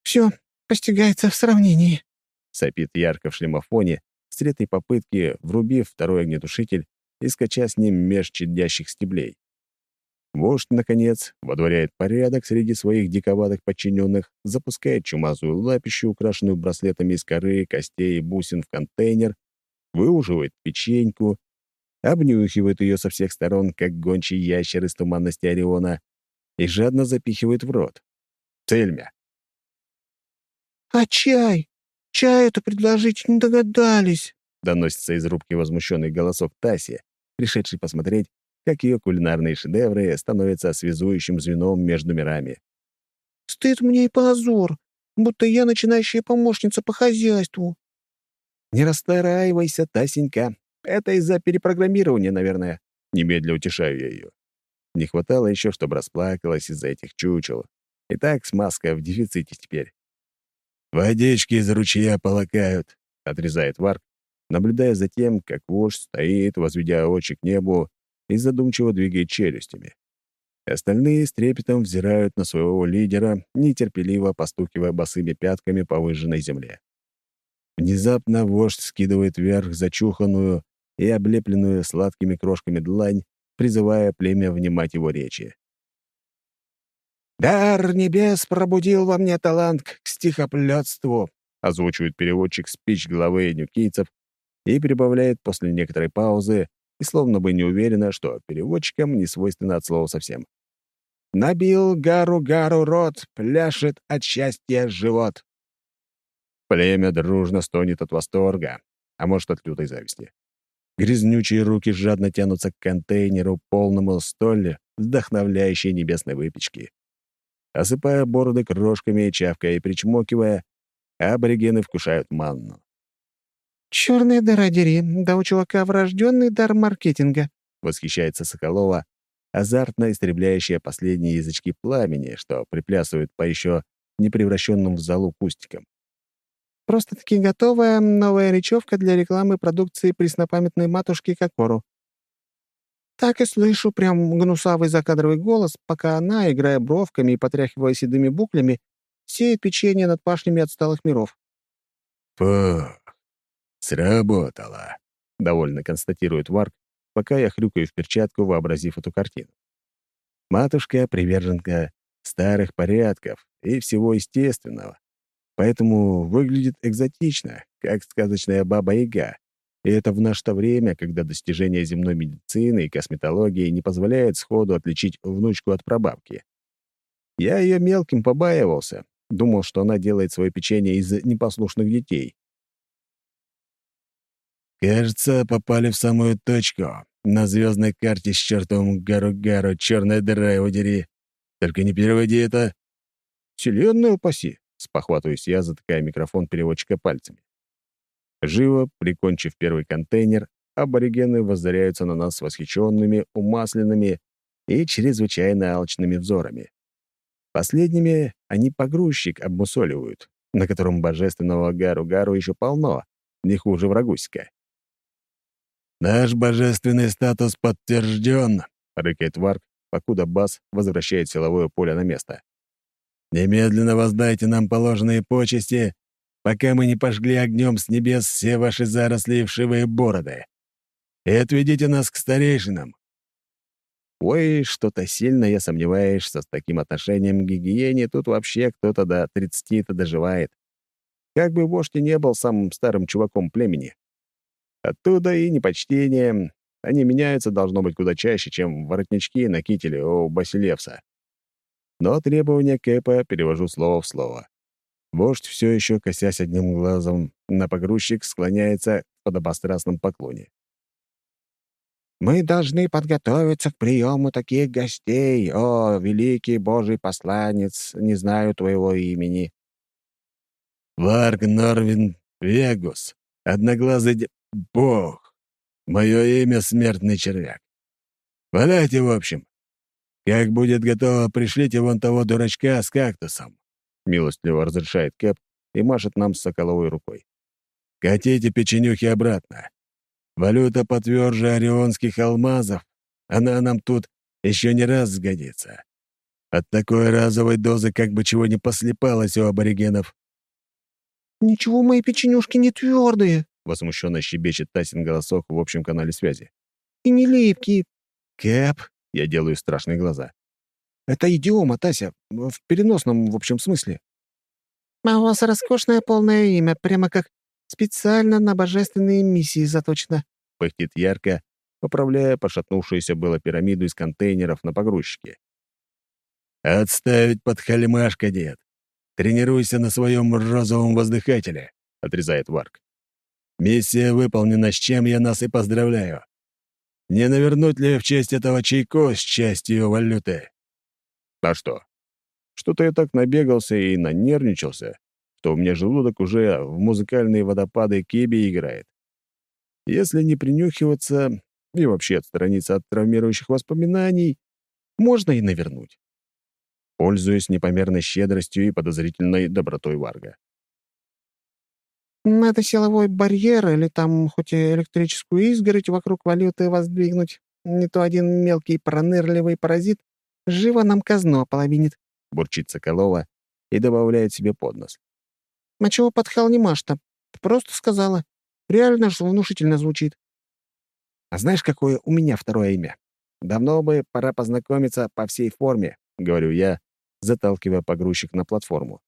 «Все постигается в сравнении», — сопит ярко в шлемофоне, с третьей попытки врубив второй огнетушитель и скача с ним меж чадящих стеблей. Вождь, наконец, водворяет порядок среди своих диковатых подчиненных, запускает чумазую лапищу, украшенную браслетами из коры, костей и бусин в контейнер, выуживает печеньку, обнюхивает ее со всех сторон, как гончий ящер из туманности Ориона, и жадно запихивает в рот. Цельмя. «А чай? Чаю-то предложить не догадались!» — доносится из рубки возмущенный голосок Таси, пришедший посмотреть, как ее кулинарные шедевры становятся связующим звеном между мирами. «Стыд мне и позор, будто я начинающая помощница по хозяйству». «Не расстраивайся, Тасенька. Это из-за перепрограммирования, наверное». Немедля утешаю я ее. Не хватало еще, чтобы расплакалась из-за этих чучел. И так смазка в дефиците теперь. «Водички из ручья полакают», — отрезает Варк, наблюдая за тем, как вождь стоит, возведя очи к небу и задумчиво двигает челюстями. Остальные с трепетом взирают на своего лидера, нетерпеливо постукивая босыми пятками по выжженной земле. Внезапно вождь скидывает вверх зачуханную и облепленную сладкими крошками длань, призывая племя внимать его речи. «Дар небес пробудил во мне талант к стихоплетству», озвучивает переводчик спич главы нюкийцев и прибавляет после некоторой паузы, и словно бы не уверена, что переводчикам не свойственно от слова совсем. «Набил гару-гару рот, пляшет от счастья живот». Племя дружно стонет от восторга, а может, от лютой зависти. Грязнючие руки жадно тянутся к контейнеру, полному столь вдохновляющей небесной выпечки. Осыпая бороды крошками, чавкая и причмокивая, аборигены вкушают манну. «Черная дыра дери, да у чувака врожденный дар маркетинга», — восхищается Соколова, азартно истребляющая последние язычки пламени, что приплясывают по еще не превращенным в залу кустикам. «Просто-таки готовая новая речевка для рекламы продукции преснопамятной матушки Кокору». Так и слышу прям гнусавый закадровый голос, пока она, играя бровками и потряхивая седыми буклями, сеет печенье над пашнями отсталых миров. «Фух, «Сработало», — довольно констатирует Варк, пока я хрюкаю в перчатку, вообразив эту картину. Матушка — приверженка старых порядков и всего естественного, поэтому выглядит экзотично, как сказочная баба-яга, и это в наше-то время, когда достижения земной медицины и косметологии не позволяют сходу отличить внучку от прабабки. Я ее мелким побаивался, думал, что она делает свое печенье из непослушных детей, Кажется, попали в самую точку. На звездной карте с чертовым Гару-Гару черная дыра его дери. Только не переводи это. Вселенная упаси, спохватываюсь я, затыкая микрофон переводчика пальцами. Живо, прикончив первый контейнер, аборигены воззряются на нас восхищенными, умасленными и чрезвычайно алчными взорами. Последними они погрузчик обмусоливают, на котором божественного гару-гару еще полно, не хуже врагусика. «Наш божественный статус подтвержден», — рыкает Варк, покуда Бас возвращает силовое поле на место. «Немедленно воздайте нам положенные почести, пока мы не пожгли огнем с небес все ваши заросли и вшивые бороды. И отведите нас к старейшинам». Ой, что-то сильно я сомневаюсь, что с таким отношением к гигиене тут вообще кто-то до 30-то доживает. Как бы вождь и не был самым старым чуваком племени. Оттуда и непочтение. Они меняются, должно быть, куда чаще, чем воротнички на кителе у Басилевса. Но требования Кэпа перевожу слово в слово. Вождь, все еще косясь одним глазом на погрузчик, склоняется в подобострастном поклоне. «Мы должны подготовиться к приему таких гостей, о, великий Божий посланец, не знаю твоего имени». «Варг Норвин Вегус, одноглазый Бог. Мое имя — смертный червяк. Валяйте, в общем. Как будет готово, пришлите вон того дурачка с кактусом. Милостливо разрешает Кэп и машет нам с соколовой рукой. Катите печенюхи обратно. Валюта потверже орионских алмазов. Она нам тут еще не раз сгодится. От такой разовой дозы как бы чего не послепалось у аборигенов. «Ничего мои печенюшки не твердые», — возмущенно щебечет Тасин голосок в общем канале связи. «И не липкие». «Кэп!» — я делаю страшные глаза. «Это идиома, Тася, в переносном, в общем, смысле». «А у вас роскошное полное имя, прямо как специально на божественные миссии заточено», — пыхтит ярко, поправляя пошатнувшуюся было пирамиду из контейнеров на погрузчике. «Отставить подхалимашка, дед. Тренируйся на своем розовом воздыхателе», — отрезает Варк. Миссия выполнена, с чем я нас и поздравляю. Не навернуть ли в честь этого чайку с частью валюты? А что? Что-то я так набегался и нанервничался, что у меня желудок уже в музыкальные водопады киби играет. Если не принюхиваться и вообще отстраниться от травмирующих воспоминаний, можно и навернуть. Пользуясь непомерной щедростью и подозрительной добротой Варга. Надо силовой барьер или там хоть электрическую изгородь вокруг валюты воздвигнуть. Не то один мелкий пронырливый паразит живо нам казну ополовинит», — бурчит Соколова и добавляет себе под нос. «А чего подхал не Машта? Просто сказала. Реально же внушительно звучит». «А знаешь, какое у меня второе имя? Давно бы пора познакомиться по всей форме», — говорю я, заталкивая погрузчик на платформу.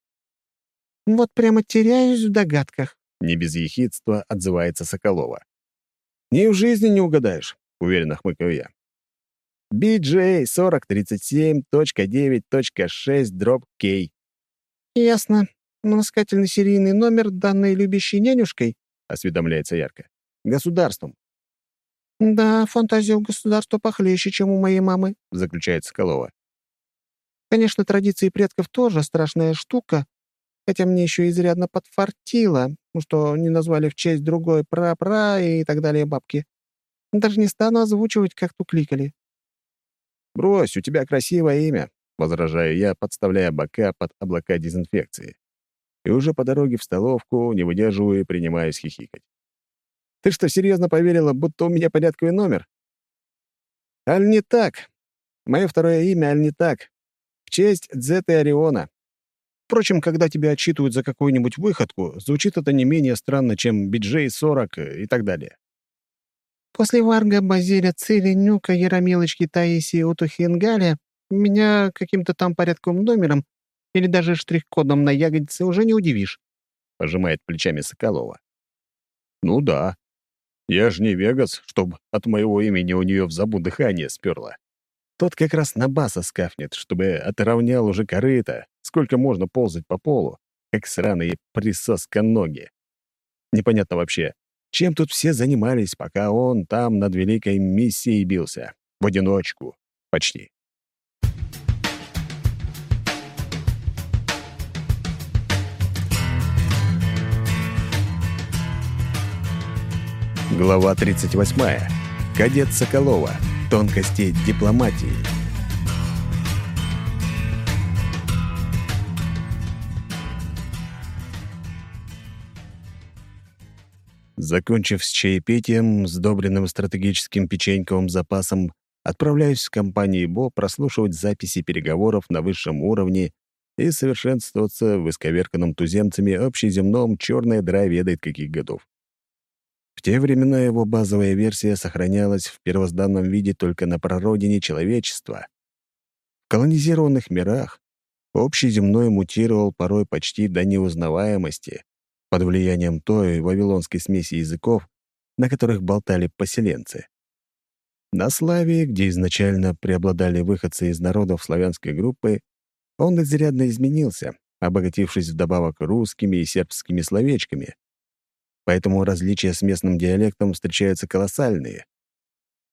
«Вот прямо теряюсь в догадках», не без ехидства отзывается Соколова. «Не в жизни не угадаешь», — уверенно хмыкаю я. BJ4037.9.6 дроп K. «Ясно. Наскательный серийный номер, данный любящей нянюшкой?» — осведомляется ярко. «Государством». «Да, фантазия у государства похлеще, чем у моей мамы», — заключает Соколова. «Конечно, традиции предков тоже страшная штука, хотя мне еще изрядно подфартило, что не назвали в честь другой пра-пра и так далее бабки. Даже не стану озвучивать, как тукликали. «Брось, у тебя красивое имя», — возражаю я, подставляя бока под облака дезинфекции. И уже по дороге в столовку, не выдерживаю и принимаюсь хихикать. «Ты что, серьезно поверила, будто у меня порядковый номер?» «Аль не так. Мое второе имя Аль не так. В честь Дзеты Ориона. Впрочем, когда тебя отчитывают за какую-нибудь выходку, звучит это не менее странно, чем биджей 40 и так далее. После Варга, Базиля, Цили, Нюка, Яромилочки, Таисии, Утухингаля меня каким-то там порядковым номером или даже штрих-кодом на ягодице уже не удивишь», — пожимает плечами Соколова. «Ну да. Я ж не Вегас, чтобы от моего имени у нее в забу дыхание сперло. Тот как раз на баса скафнет, чтобы отравнял уже корыто, Сколько можно ползать по полу, как сраные присоска-ноги? Непонятно вообще, чем тут все занимались, пока он там над великой миссией бился. В одиночку. Почти. Глава 38. Кадет Соколова. Тонкости дипломатии. Закончив с чаепитием, сдобренным стратегическим печеньковым запасом, отправляюсь в компанию БО прослушивать записи переговоров на высшем уровне и совершенствоваться в исковерканном туземцами общеземном черная дыра ведает каких годов. Те времена его базовая версия сохранялась в первозданном виде только на прародине человечества. В колонизированных мирах общеземной мутировал порой почти до неузнаваемости под влиянием той вавилонской смеси языков, на которых болтали поселенцы. На Славии, где изначально преобладали выходцы из народов славянской группы, он изрядно изменился, обогатившись вдобавок русскими и сербскими словечками, поэтому различия с местным диалектом встречаются колоссальные.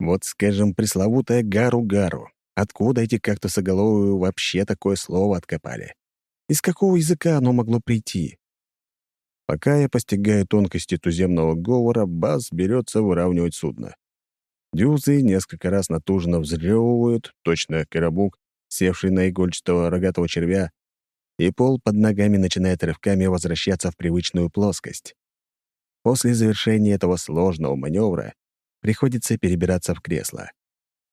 Вот, скажем, пресловутое «гару-гару». Откуда эти кактусоголовые вообще такое слово откопали? Из какого языка оно могло прийти? Пока я постигаю тонкости туземного говора, Баз берется выравнивать судно. Дюзы несколько раз натужно взрёвывают, точно коробук, севший на игольчатого рогатого червя, и пол под ногами начинает рывками возвращаться в привычную плоскость. После завершения этого сложного маневра приходится перебираться в кресло.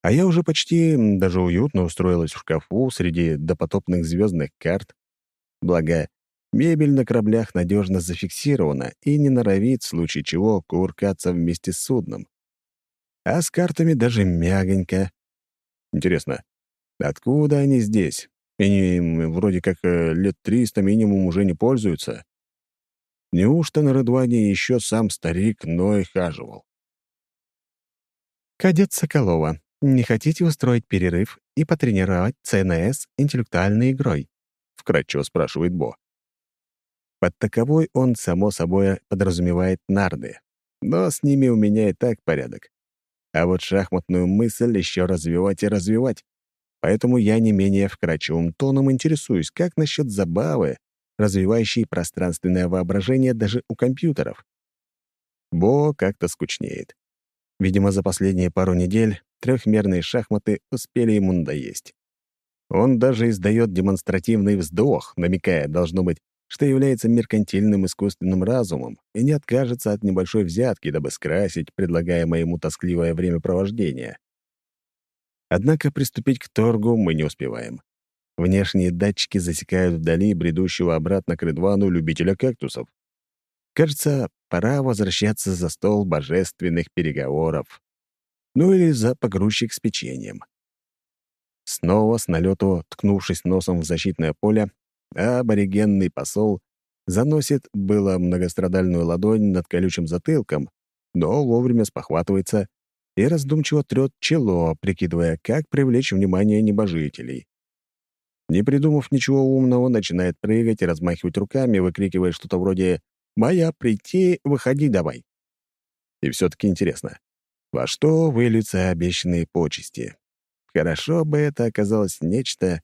А я уже почти даже уютно устроилась в шкафу среди допотопных звездных карт. Благо, мебель на кораблях надежно зафиксирована и не норовит, в случае чего, кувыркаться вместе с судном. А с картами даже мягонько. Интересно, откуда они здесь? Они вроде как э, лет триста минимум уже не пользуются. Неужто на Рыдване еще сам старик Ной хаживал? «Кадет Соколова, не хотите устроить перерыв и потренировать ЦНС интеллектуальной игрой?» — вкратчиво спрашивает Бо. Под таковой он, само собой, подразумевает нарды. Но с ними у меня и так порядок. А вот шахматную мысль еще развивать и развивать. Поэтому я не менее вкрадчивым тоном интересуюсь, как насчет забавы, развивающий пространственное воображение даже у компьютеров. Бо как-то скучнеет. Видимо, за последние пару недель трехмерные шахматы успели ему надоесть. Он даже издает демонстративный вздох, намекая, должно быть, что является меркантильным искусственным разумом и не откажется от небольшой взятки, дабы скрасить предлагаемое ему тоскливое времяпровождение. Однако приступить к торгу мы не успеваем. Внешние датчики засекают вдали бредущего обратно к Рыдвану любителя кактусов. Кажется, пора возвращаться за стол божественных переговоров. Ну или за погрузчик с печеньем. Снова с налету, ткнувшись носом в защитное поле, аборигенный посол заносит было многострадальную ладонь над колючим затылком, но вовремя спохватывается и раздумчиво трёт чело, прикидывая, как привлечь внимание небожителей. Не придумав ничего умного, начинает прыгать и размахивать руками, выкрикивая что-то вроде «Моя, прийти, выходи давай». И все таки интересно, во что выльются обещанные почести? Хорошо бы это оказалось нечто,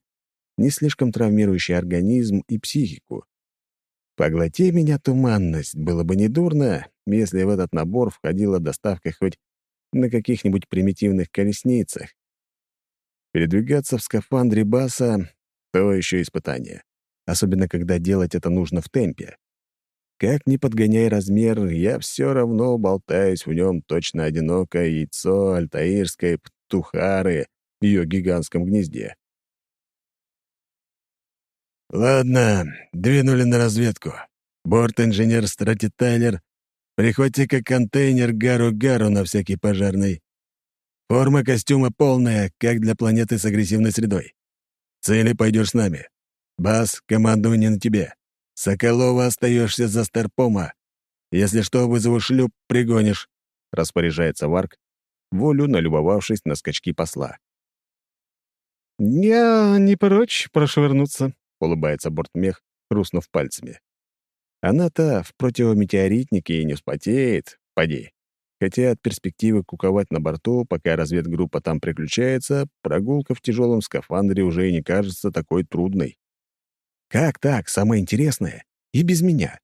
не слишком травмирующее организм и психику. Поглоти меня туманность, было бы недурно, если в этот набор входила доставка хоть на каких-нибудь примитивных колесницах. Передвигаться в скафандре баса то еще испытание. Особенно, когда делать это нужно в темпе. Как ни подгоняй размер, я все равно болтаюсь в нем точно одинокое яйцо альтаирской птухары в ее гигантском гнезде. «Ладно, двинули на разведку. Борт-инженер Страти Тайлер, прихвати-ка контейнер Гару-Гару на всякий пожарный. Форма костюма полная, как для планеты с агрессивной средой. Цели пойдешь с нами. Бас, командование на тебе. Соколова остаешься за старпома. Если что, вызову шлюп, пригонишь», — распоряжается Варк, волю налюбовавшись на скачки посла. «Я не прочь прошвырнуться», — улыбается бортмех, хрустнув пальцами. Она-то в противометеоритнике и не вспотеет, поди. Хотя от перспективы куковать на борту, пока разведгруппа там приключается, прогулка в тяжелом скафандре уже и не кажется такой трудной. Как так, самое интересное? И без меня.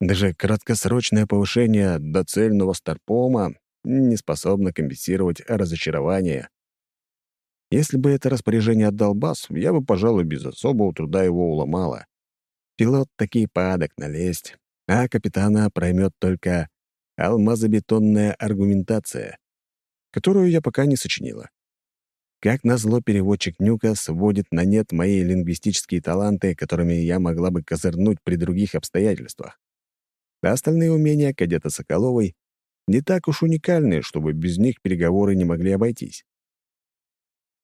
Даже краткосрочное повышение до цельного старпома не способно компенсировать разочарование. Если бы это распоряжение отдал Бас, я бы, пожалуй, без особого труда его уломала. Пилот таки падок налезть, а капитана проймет только алмазобетонная аргументация, которую я пока не сочинила. Как назло, переводчик Нюка сводит на нет мои лингвистические таланты, которыми я могла бы козырнуть при других обстоятельствах. А остальные умения кадета Соколовой не так уж уникальны, чтобы без них переговоры не могли обойтись.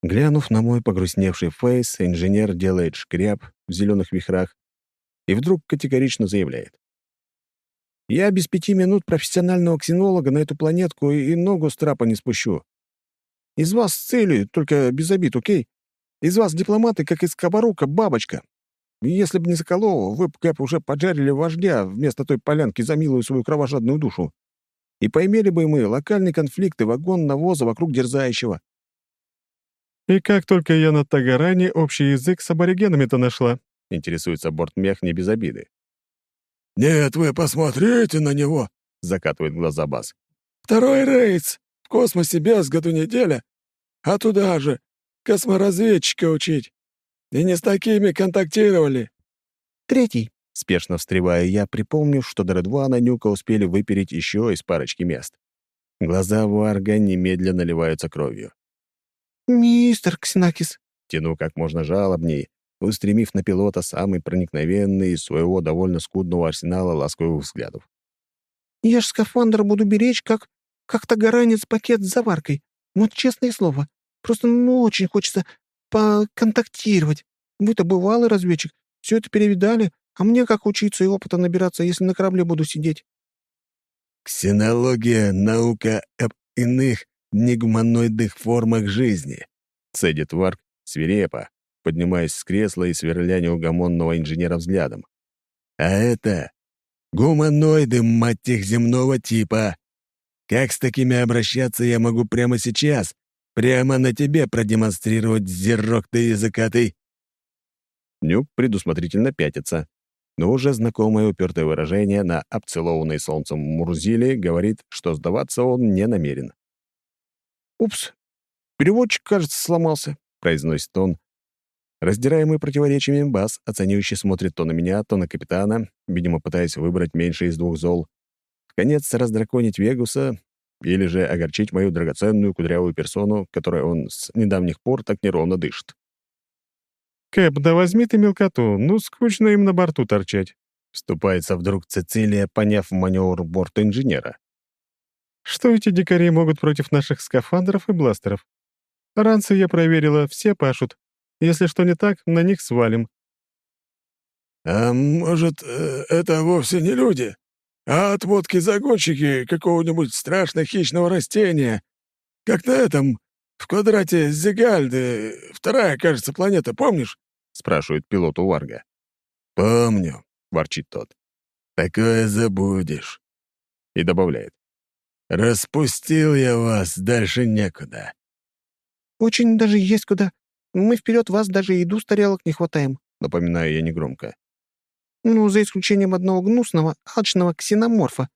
Глянув на мой погрустневший фейс, инженер делает шкряб в зеленых вихрах и вдруг категорично заявляет. «Я без пяти минут профессионального ксенолога на эту планетку и ногу с трапа не спущу. Из вас цели, только без обид, окей? Из вас дипломаты, как из Кабарука, бабочка. Если бы не Соколова, вы бы, Кэп, уже поджарили вождя вместо той полянки за милую свою кровожадную душу. И поимели бы мы локальный конфликт и вагон навоза вокруг дерзающего. «И как только я на Тагаране общий язык с аборигенами-то нашла?» — интересуется бортмех не без обиды. «Нет, вы посмотрите на него!» — закатывает глаза Бас. «Второй рейс! В космосе без году неделя, а туда же косморазведчика учить. И не с такими контактировали. Третий. Спешно встревая я, припомню, что до Редвана Нюка успели выпереть еще из парочки мест. Глаза Варга немедленно наливаются кровью. «Мистер Ксенакис», — тяну как можно жалобней, устремив на пилота самый проникновенный из своего довольно скудного арсенала ласковых взглядов. «Я ж скафандр буду беречь, как как-то горанец пакет с заваркой. Вот честное слово. Просто ну очень хочется поконтактировать. Вы-то бывалый разведчик, все это перевидали, а мне как учиться и опыта набираться, если на корабле буду сидеть?» «Ксенология — наука об иных негуманоидных формах жизни», — цедит Варк свирепо, поднимаясь с кресла и сверля неугомонного инженера взглядом. «А это гуманоиды, мать их, земного типа. Как с такими обращаться я могу прямо сейчас? Прямо на тебе продемонстрировать зерок ты языкатый?» Нюк предусмотрительно пятится, но уже знакомое упертое выражение на обцелованной солнцем Мурзиле говорит, что сдаваться он не намерен. «Упс, переводчик, кажется, сломался», — произносит он. Раздираемый противоречиями, Бас, оценивающий, смотрит то на меня, то на капитана, видимо, пытаясь выбрать меньше из двух зол, Конец раздраконить Вегуса или же огорчить мою драгоценную кудрявую персону, которой он с недавних пор так неровно дышит. «Кэп, да возьми ты мелкоту, ну скучно им на борту торчать», вступается вдруг Цицилия, поняв маневр борта инженера. «Что эти дикари могут против наших скафандров и бластеров? Ранцы я проверила, все пашут. Если что не так, на них свалим». «А может, э, это вовсе не люди?» а от водки загонщики какого-нибудь страшно хищного растения. Как на этом, в квадрате Зигальды, вторая, кажется, планета, помнишь?» — спрашивает пилот у Варга. «Помню», — ворчит тот. «Такое забудешь». И добавляет. «Распустил я вас, дальше некуда». «Очень даже есть куда. Мы вперед вас даже еду с тарелок не хватаем», — напоминаю я негромко. Ну, за исключением одного гнусного, алчного ксеноморфа,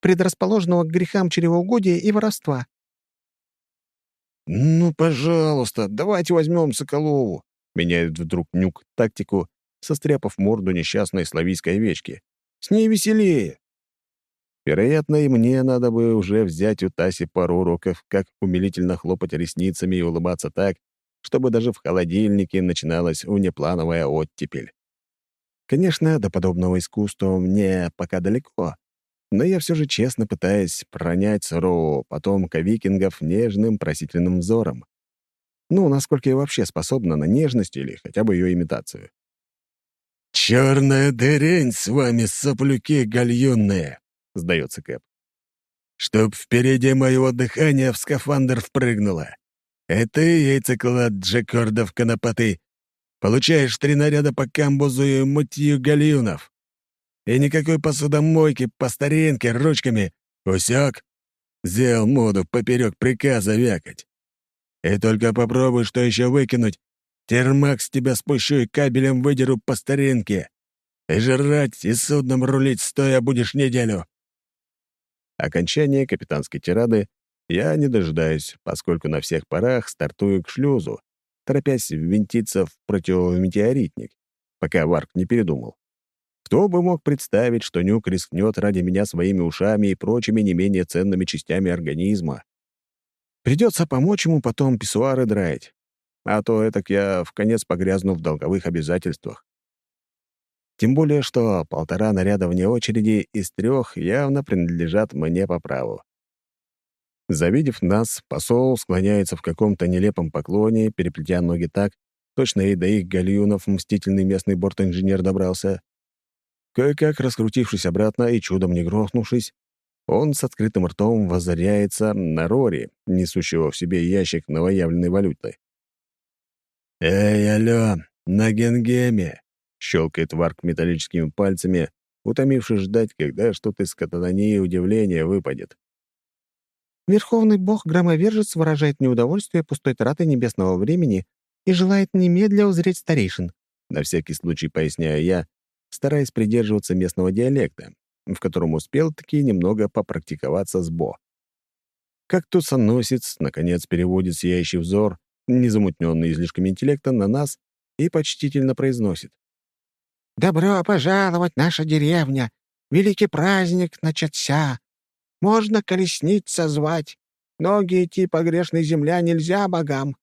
предрасположенного к грехам чревоугодия и воровства. «Ну, пожалуйста, давайте возьмем Соколову», — меняет вдруг Нюк тактику, состряпав морду несчастной славийской овечки. «С ней веселее». Вероятно, и мне надо бы уже взять у Таси пару уроков, как умилительно хлопать ресницами и улыбаться так, чтобы даже в холодильнике начиналась внеплановая оттепель. Конечно, до подобного искусства мне пока далеко, но я все же честно пытаюсь пронять сурового потомка викингов нежным просительным взором. Ну, насколько я вообще способна на нежность или хотя бы ее имитацию. «Черная дырень с вами, соплюки гальюнные!» — сдается Кэп. «Чтоб впереди моего дыхания в скафандр впрыгнула. Это яйцеклад Джекордов конопаты Получаешь три наряда по камбузу и мытью гальюнов. И никакой посудомойки по старинке ручками. Усек? Сделал моду поперек приказа вякать. И только попробуй, что еще выкинуть. Термак с тебя спущу и кабелем выдеру по старинке. И жрать, и судном рулить стоя будешь неделю». Окончание капитанской тирады я не дожидаюсь, поскольку на всех парах стартую к шлюзу, торопясь ввинтиться в противометеоритник, пока Варк не передумал. Кто бы мог представить, что Нюк рискнет ради меня своими ушами и прочими не менее ценными частями организма? Придется помочь ему потом писсуары драить, а то этак я в конец погрязну в долговых обязательствах. Тем более, что полтора наряда вне очереди из трех явно принадлежат мне по праву. Завидев нас, посол склоняется в каком-то нелепом поклоне, переплетя ноги так, точно и до их гальюнов мстительный местный бортинженер добрался. Кое-как раскрутившись обратно и чудом не грохнувшись, он с открытым ртом воззаряется на Рори, несущего в себе ящик новоявленной валюты. «Эй, алло, на Генгеме!» Щелкает Варк металлическими пальцами, утомившись ждать, когда что-то из кататонии удивления выпадет. Верховный бог-громовержец выражает неудовольствие пустой тратой небесного времени и желает немедля узреть старейшин. На всякий случай поясняю я, стараясь придерживаться местного диалекта, в котором успел таки немного попрактиковаться с Бо. Как тусоносец, наконец, переводит сияющий взор, незамутненный излишками интеллекта, на нас и почтительно произносит. «Добро пожаловать, наша деревня! Великий праздник начаться! Можно колесница звать. Ноги идти по грешной земле нельзя богам».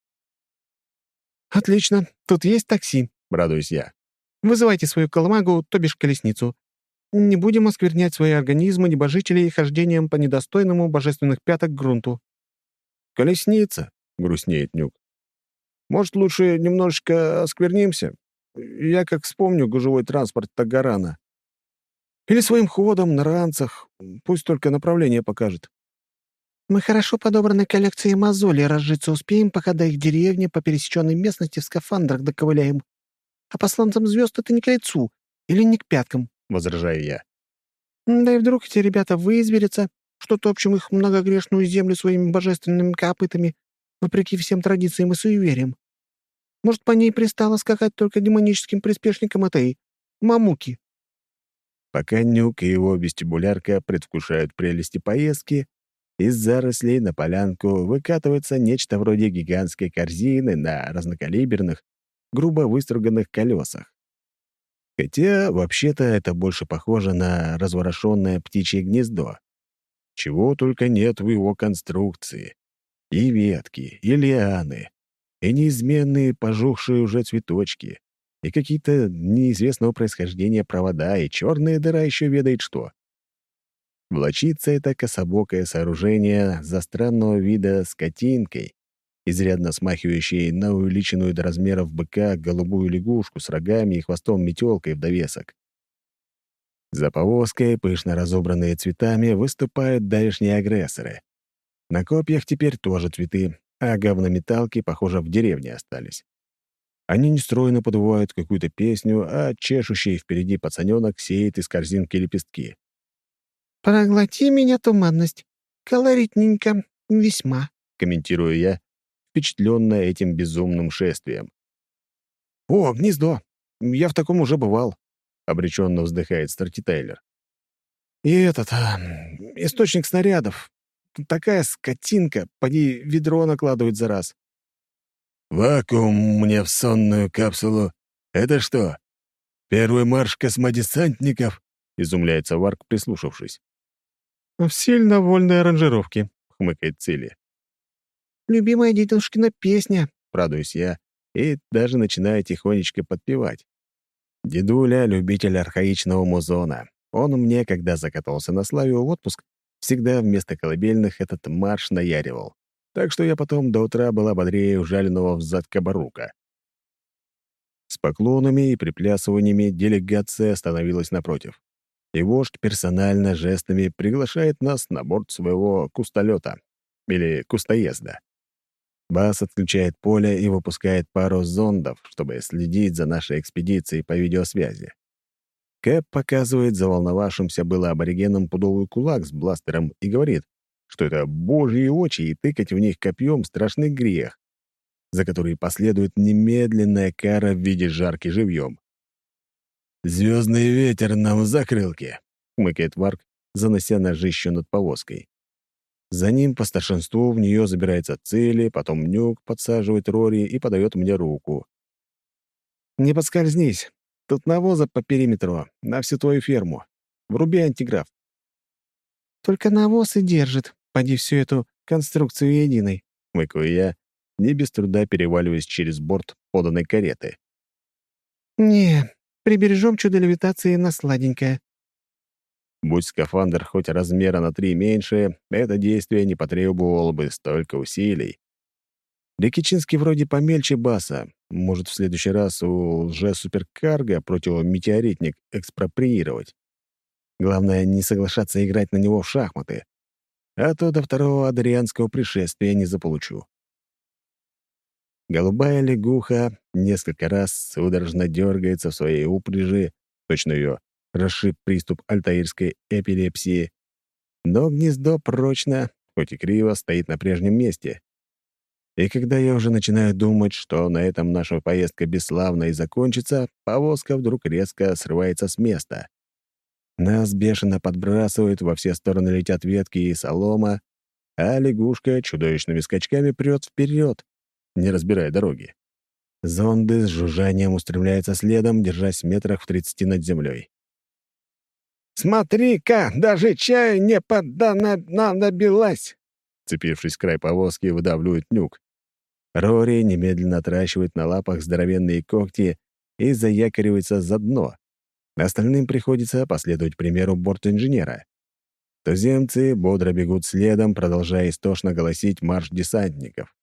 «Отлично, тут есть такси», — радуюсь я. «Вызывайте свою колымагу, то бишь колесницу. Не будем осквернять свои организмы небожителей хождением по недостойному божественных пяток грунту». «Колесница», — грустнеет Нюк. «Может, лучше немножечко осквернимся? Я как вспомню гужевой транспорт Тагарана. Или своим ходом на ранцах, пусть только направление покажет. Мы хорошо подобранной коллекцией мозоли разжиться успеем, пока до их деревни по пересеченной местности в скафандрах доковыляем. А посланцам звезд это не к лицу или не к пяткам, — возражаю я. Да и вдруг эти ребята выизберятся, что топчем их многогрешную землю своими божественными копытами, вопреки всем традициям и суевериям. Может, по ней пристало скакать только демоническим приспешникам этой мамуки. Пока Нюк и его вестибулярка предвкушают прелести поездки, из зарослей на полянку выкатывается нечто вроде гигантской корзины на разнокалиберных, грубо выструганных колесах. Хотя, вообще-то, это больше похоже на разворошенное птичье гнездо. Чего только нет в его конструкции. И ветки, и лианы, и неизменные пожухшие уже цветочки, и какие-то неизвестного происхождения провода, и черная дыра еще ведает что. Влочится это кособокое сооружение за странного вида скотинкой, изрядно смахивающей на увеличенную до размеров быка голубую лягушку с рогами и хвостом метелкой в довесок. За повозкой, пышно разобранные цветами, выступают давешние агрессоры. На копьях теперь тоже цветы, а говнометалки, похоже, в деревне остались. Они нестройно подувают какую-то песню, а чешущий впереди пацаненок сеет из корзинки лепестки. «Проглоти меня, туманность. Колоритненько. Весьма», — комментирую я, впечатленная этим безумным шествием. «О, гнездо! Я в таком уже бывал», — обреченно вздыхает Старти Тайлер. «И этот... А, источник снарядов. Такая скотинка, поди ведро накладывает за раз». «Вакуум мне в сонную капсулу. Это что, первый марш космодесантников?» — изумляется Варк, прислушавшись. «В сильно вольной аранжировке», — хмыкает Цилия. «Любимая дедушкина песня», — радуюсь я и даже начинаю тихонечко подпевать. Дедуля — любитель архаичного музона. Он мне, когда закатался на славе в отпуск, всегда вместо колыбельных этот марш наяривал так что я потом до утра была бодрее ужаленного взад кабарука. С поклонами и приплясываниями делегация остановилась напротив. И вождь персонально жестами приглашает нас на борт своего кустолета или кустоезда. Бас отключает поле и выпускает пару зондов, чтобы следить за нашей экспедицией по видеосвязи. Кэп показывает заволновавшимся было аборигенам пудовый кулак с бластером и говорит, что это божьи очи, и тыкать в них копьем — страшный грех, за который последует немедленная кара в виде жарки живьем. звездный ветер нам в закрылке», — хмыкает Варк, занося ножищу над повозкой. За ним по старшинству в нее забирается Цели, потом Нюк подсаживает Рори и подает мне руку. «Не подскользнись. Тут навоза по периметру, на всю твою ферму. Вруби антиграф». «Только навоз и держит, поди всю эту конструкцию единой», — мыкаю я, не без труда переваливаясь через борт поданной кареты. «Не, прибережем чудо левитации на сладенькое», Будь скафандр хоть размера на три меньше, это действие не потребовало бы столько усилий. Рикичинский вроде помельче баса. Может, в следующий раз у лже-суперкарга противометеоритник экспроприировать. Главное, не соглашаться играть на него в шахматы. А то до второго адрианского пришествия не заполучу. Голубая лягуха несколько раз судорожно дергается в своей упряжи, точно ее расшиб приступ альтаирской эпилепсии. Но гнездо прочно, хоть и криво, стоит на прежнем месте. И когда я уже начинаю думать, что на этом наша поездка бесславно и закончится, повозка вдруг резко срывается с места. Нас бешено подбрасывают, во все стороны летят ветки и солома, а лягушка чудовищными скачками прет вперед, не разбирая дороги. Зонды с жужжанием устремляются следом, держась в метрах в тридцати над землей. «Смотри-ка, даже чаю не поднабилась!» Цепившись в край повозки, выдавливает нюк. Рори немедленно отращивает на лапах здоровенные когти и заякоривается за дно. Остальным приходится последовать примеру борт-инженера. Туземцы бодро бегут следом, продолжая истошно голосить марш десантников.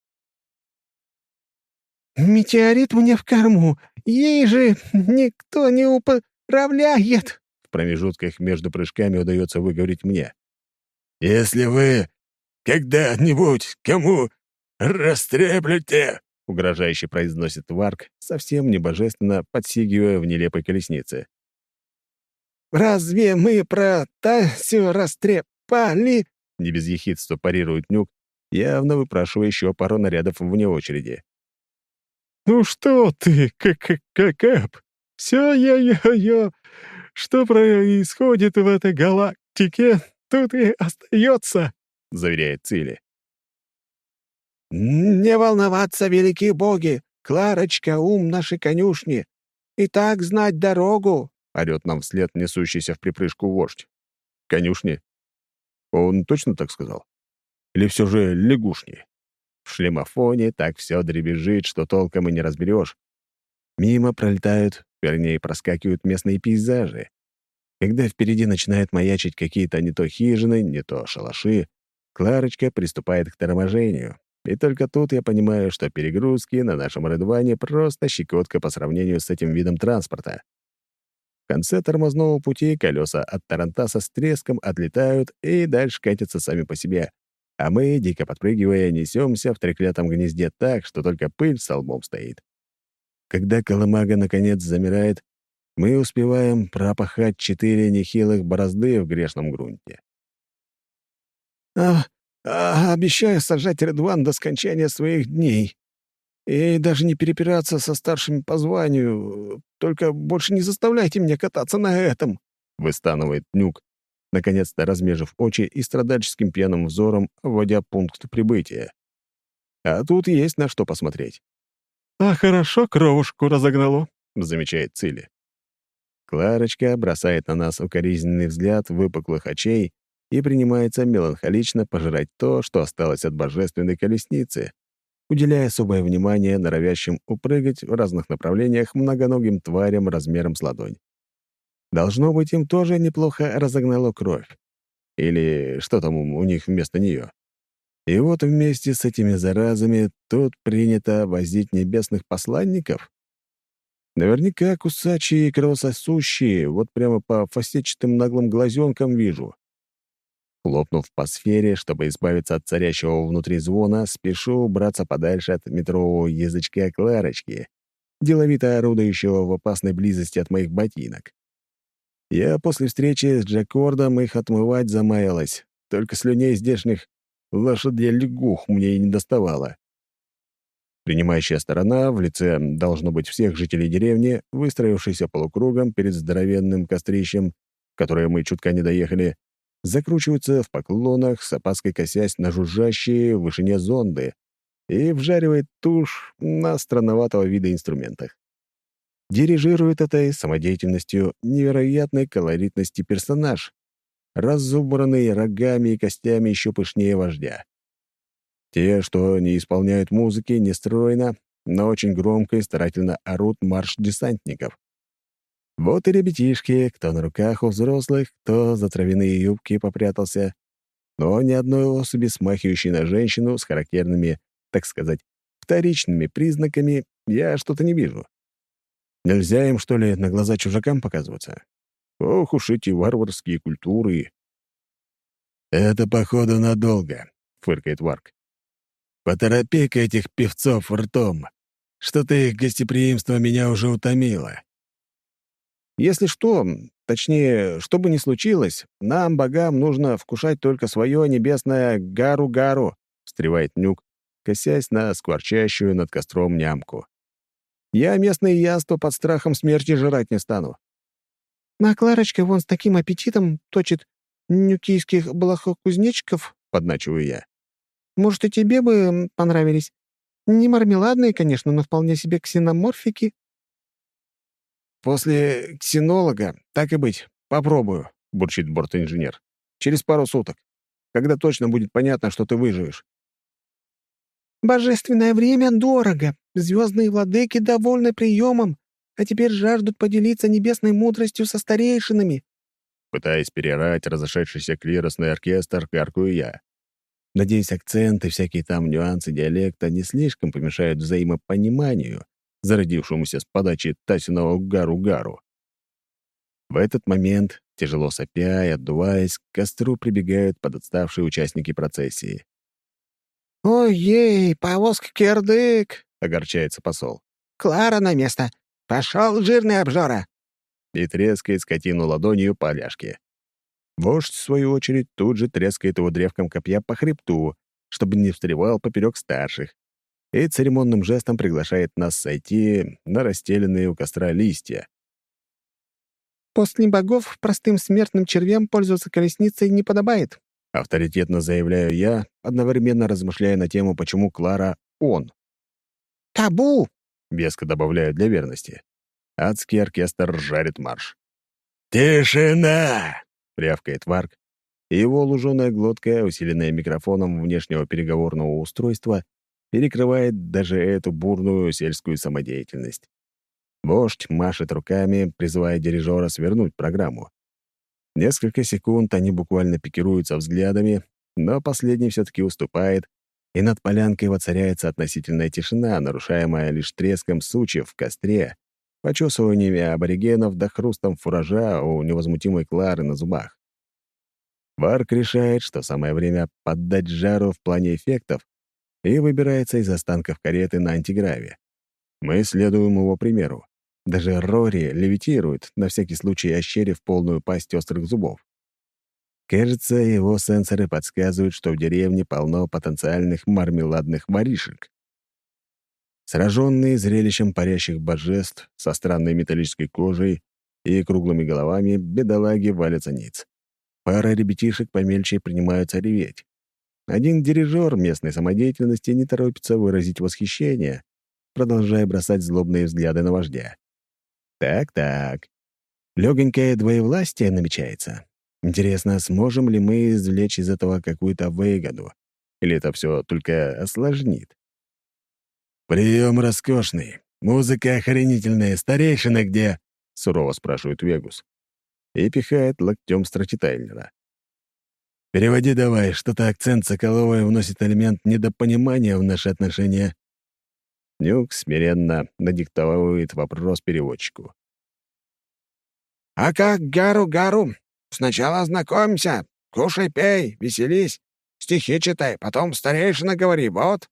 «Метеорит мне в корму! Ей же никто не управляет!» промежутках между прыжками удается выговорить мне. «Если вы когда-нибудь кому растреплете...» — угрожающе произносит Варк, совсем небожественно подсигивая в нелепой колеснице. «Разве мы про Тасю растрепали?» — не без ехидства парирует Нюк, явно выпрашивая еще пару нарядов вне очереди. «Ну что ты, как-как-кап? Все я-я-я что происходит в этой галактике, тут и остается», — заверяет Цили. «Не волноваться, великие боги! Кларочка — ум нашей конюшни! И так знать дорогу!» — орёт нам вслед несущийся в припрыжку вождь. «Конюшни? Он точно так сказал? Или все же лягушни?» В шлемофоне так все дребезжит, что толком и не разберешь. Мимо пролетают вернее, проскакивают местные пейзажи. Когда впереди начинают маячить какие-то не то хижины, не то шалаши, Кларочка приступает к торможению. И только тут я понимаю, что перегрузки на нашем Редване просто щекотка по сравнению с этим видом транспорта. В конце тормозного пути колеса от Тарантаса с треском отлетают и дальше катятся сами по себе, а мы, дико подпрыгивая, несемся в треклятом гнезде так, что только пыль с лбом стоит. Когда колымага наконец замирает, мы успеваем пропахать четыре нехилых борозды в грешном грунте. «А, а, обещаю сажать Редван до скончания своих дней. И даже не перепираться со старшими по званию. Только больше не заставляйте меня кататься на этом», — выстанывает Нюк, наконец-то размежив очи и страдальческим пьяным взором вводя пункт прибытия. А тут есть на что посмотреть. «А хорошо кровушку разогнало», — замечает Цили. Кларочка бросает на нас укоризненный взгляд выпуклых очей и принимается меланхолично пожирать то, что осталось от божественной колесницы, уделяя особое внимание норовящим упрыгать в разных направлениях многоногим тварям размером с ладонь. Должно быть, им тоже неплохо разогнало кровь. Или что там у них вместо нее. И вот вместе с этими заразами тут принято возить небесных посланников. Наверняка кусачие и кровососущие, вот прямо по фасетчатым наглым глазенкам вижу. Хлопнув по сфере, чтобы избавиться от царящего внутри звона, спешу убраться подальше от метрового язычка Кларочки, деловито орудующего в опасной близости от моих ботинок. Я после встречи с Джакордом их отмывать замаялась, только слюней здешних Лошадей лягух мне и не доставало. Принимающая сторона в лице, должно быть, всех жителей деревни, выстроившийся полукругом перед здоровенным кострищем, которое мы чутка не доехали, закручиваются в поклонах, с опаской косясь на жужжащие в вышине зонды и вжаривает тушь на странноватого вида инструментах. Дирижирует этой самодеятельностью невероятной колоритности персонаж, разубранный рогами и костями еще пышнее вождя. Те, что не исполняют музыки, нестройно, но очень громко и старательно орут марш десантников. Вот и ребятишки, кто на руках у взрослых, кто за травяные юбки попрятался, но ни одной особи, смахивающей на женщину с характерными, так сказать, вторичными признаками, я что-то не вижу. Нельзя им, что ли, на глаза чужакам показываться? Ох уж эти варварские культуры. «Это, походу, надолго», — фыркает Варк. «Поторопи-ка этих певцов ртом. Что-то их гостеприимство меня уже утомило». «Если что, точнее, что бы ни случилось, нам, богам, нужно вкушать только свое небесное гару-гару», — встревает Нюк, косясь на скворчащую над костром нямку. «Я местное яство под страхом смерти жрать не стану. «А Кларочка вон с таким аппетитом точит нюкийских блохокузнечиков», — подначиваю я. «Может, и тебе бы понравились? Не мармеладные, конечно, но вполне себе ксеноморфики». «После ксенолога, так и быть, попробую», — бурчит бортинженер. «Через пару суток, когда точно будет понятно, что ты выживешь». «Божественное время дорого. Звездные владыки довольны приемом а теперь жаждут поделиться небесной мудростью со старейшинами». Пытаясь перерать разошедшийся клиросный оркестр, гаркую я. Надеюсь, акценты, всякие там нюансы диалекта не слишком помешают взаимопониманию, зародившемуся с подачи Тасиного гару-гару. В этот момент, тяжело сопя и отдуваясь, к костру прибегают подотставшие участники процессии. «Ой-ей, повозка кирдык!» — огорчается посол. «Клара на место! «Пошел, жирный обжора!» И трескает скотину ладонью по ляжке. Вождь, в свою очередь, тут же трескает его древком копья по хребту, чтобы не встревал поперек старших, и церемонным жестом приглашает нас сойти на расстеленные у костра листья. «После богов простым смертным червям пользоваться колесницей не подобает», авторитетно заявляю я, одновременно размышляя на тему, почему Клара — он. «Табу!» веско добавляю для верности. Адский оркестр жарит марш. «Тишина!» — рявкает Варк, и его луженая глотка, усиленная микрофоном внешнего переговорного устройства, перекрывает даже эту бурную сельскую самодеятельность. Вождь машет руками, призывая дирижера свернуть программу. Несколько секунд они буквально пикируются взглядами, но последний все-таки уступает и над полянкой воцаряется относительная тишина, нарушаемая лишь треском сучьев в костре, почесываниями аборигенов да хрустом фуража у невозмутимой Клары на зубах. Варк решает, что самое время поддать жару в плане эффектов и выбирается из останков кареты на антиграве. Мы следуем его примеру. Даже Рори левитирует, на всякий случай ощерив полную пасть острых зубов. Кажется, его сенсоры подсказывают, что в деревне полно потенциальных мармеладных воришек. Сраженные зрелищем парящих божеств со странной металлической кожей и круглыми головами, бедолаги валятся ниц. Пара ребятишек помельче принимаются реветь. Один дирижер местной самодеятельности не торопится выразить восхищение, продолжая бросать злобные взгляды на вождя. Так-так. Легонькое двоевластие намечается. Интересно, сможем ли мы извлечь из этого какую-то выгоду? Или это все только осложнит? «Прием роскошный. Музыка охренительная. Старейшина где?» — сурово спрашивает Вегус. И пихает локтем стратитайлера. «Переводи давай, что-то акцент Соколовой вносит элемент недопонимания в наши отношения». Нюк смиренно надиктовывает вопрос переводчику. «А как Гару-Гару? Сначала знакомься, кушай, пей, веселись, стихи читай, потом старейшина говори, вот».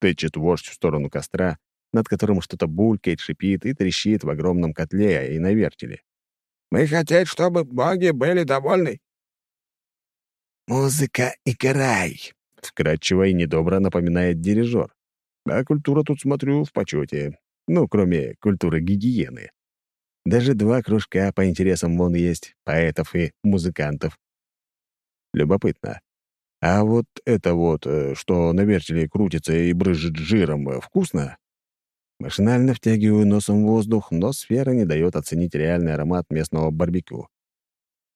Тычет вождь в сторону костра, над которым что-то булькает, шипит и трещит в огромном котле и на вертеле. «Мы хотим, чтобы боги были довольны». «Музыка и край», — вкратчиво и недобро напоминает дирижер. А культура тут, смотрю, в почете. Ну, кроме культуры гигиены. Даже два кружка по интересам вон есть, поэтов и музыкантов. Любопытно. А вот это вот, э, что на вертеле крутится и брызжет жиром, э, вкусно? Машинально втягиваю носом воздух, но сфера не дает оценить реальный аромат местного барбекю.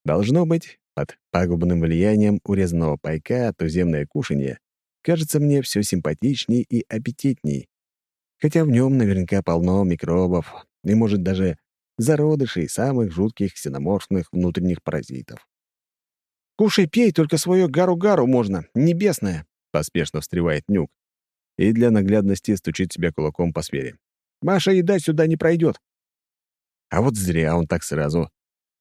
Должно быть, под пагубным влиянием урезанного пайка туземное кушанье кажется мне все симпатичней и аппетитней, хотя в нем наверняка полно микробов и, может, даже зародышей самых жутких ксеноморфных внутренних паразитов. «Кушай, пей, только свое гару-гару можно, небесное!» — поспешно встревает Нюк и для наглядности стучит себя кулаком по сфере. «Маша еда сюда не пройдет!» А вот зря он так сразу.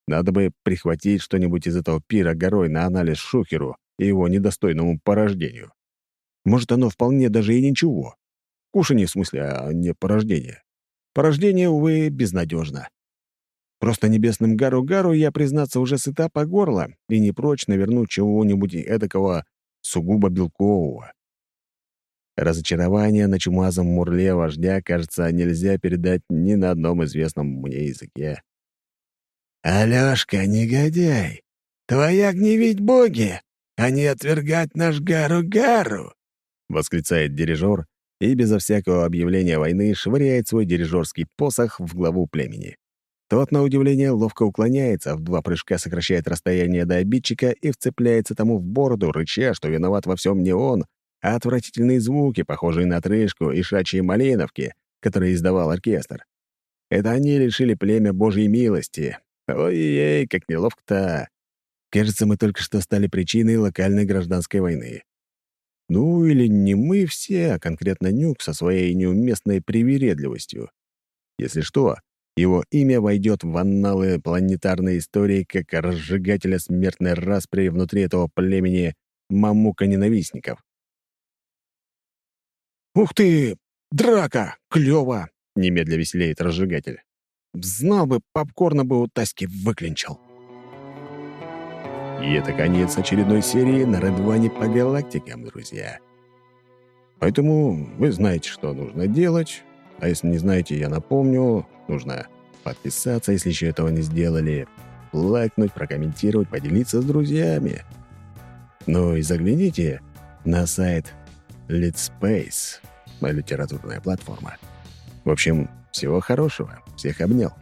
Надо бы прихватить что-нибудь из этого пира горой на анализ Шухеру и его недостойному порождению. Может, оно вполне даже и ничего. Кушание, в смысле, а не порождение. Порождение, увы, безнадежно. Просто небесным гару-гару я, признаться, уже сыта по горло и не прочь навернуть чего-нибудь эдакого сугубо белкового. Разочарование на чумазом мурле вождя, кажется, нельзя передать ни на одном известном мне языке. «Алёшка, негодяй, твоя гневить боги, а не отвергать наш гару-гару!» — восклицает дирижер и безо всякого объявления войны швыряет свой дирижерский посох в главу племени. Тот, на удивление, ловко уклоняется, в два прыжка сокращает расстояние до обидчика и вцепляется тому в бороду, рыча, что виноват во всем не он, а отвратительные звуки, похожие на отрыжку и шачьи малиновки, которые издавал оркестр. Это они лишили племя Божьей милости. Ой-ей, как неловко-то. Кажется, мы только что стали причиной локальной гражданской войны. Ну, или не мы все, а конкретно Нюк со своей неуместной привередливостью. Если что, его имя войдет в анналы планетарной истории как разжигателя смертной распри внутри этого племени мамука-ненавистников. «Ух ты! Драка! Клёво!» — немедля веселеет разжигатель. «Знал бы, попкорна бы у Таськи выклинчил». И это конец очередной серии на Редване по галактикам, друзья. Поэтому вы знаете, что нужно делать. А если не знаете, я напомню, нужно подписаться, если еще этого не сделали, лайкнуть, прокомментировать, поделиться с друзьями. Ну и загляните на сайт Litspace, моя литературная платформа. В общем, всего хорошего. Всех обнял.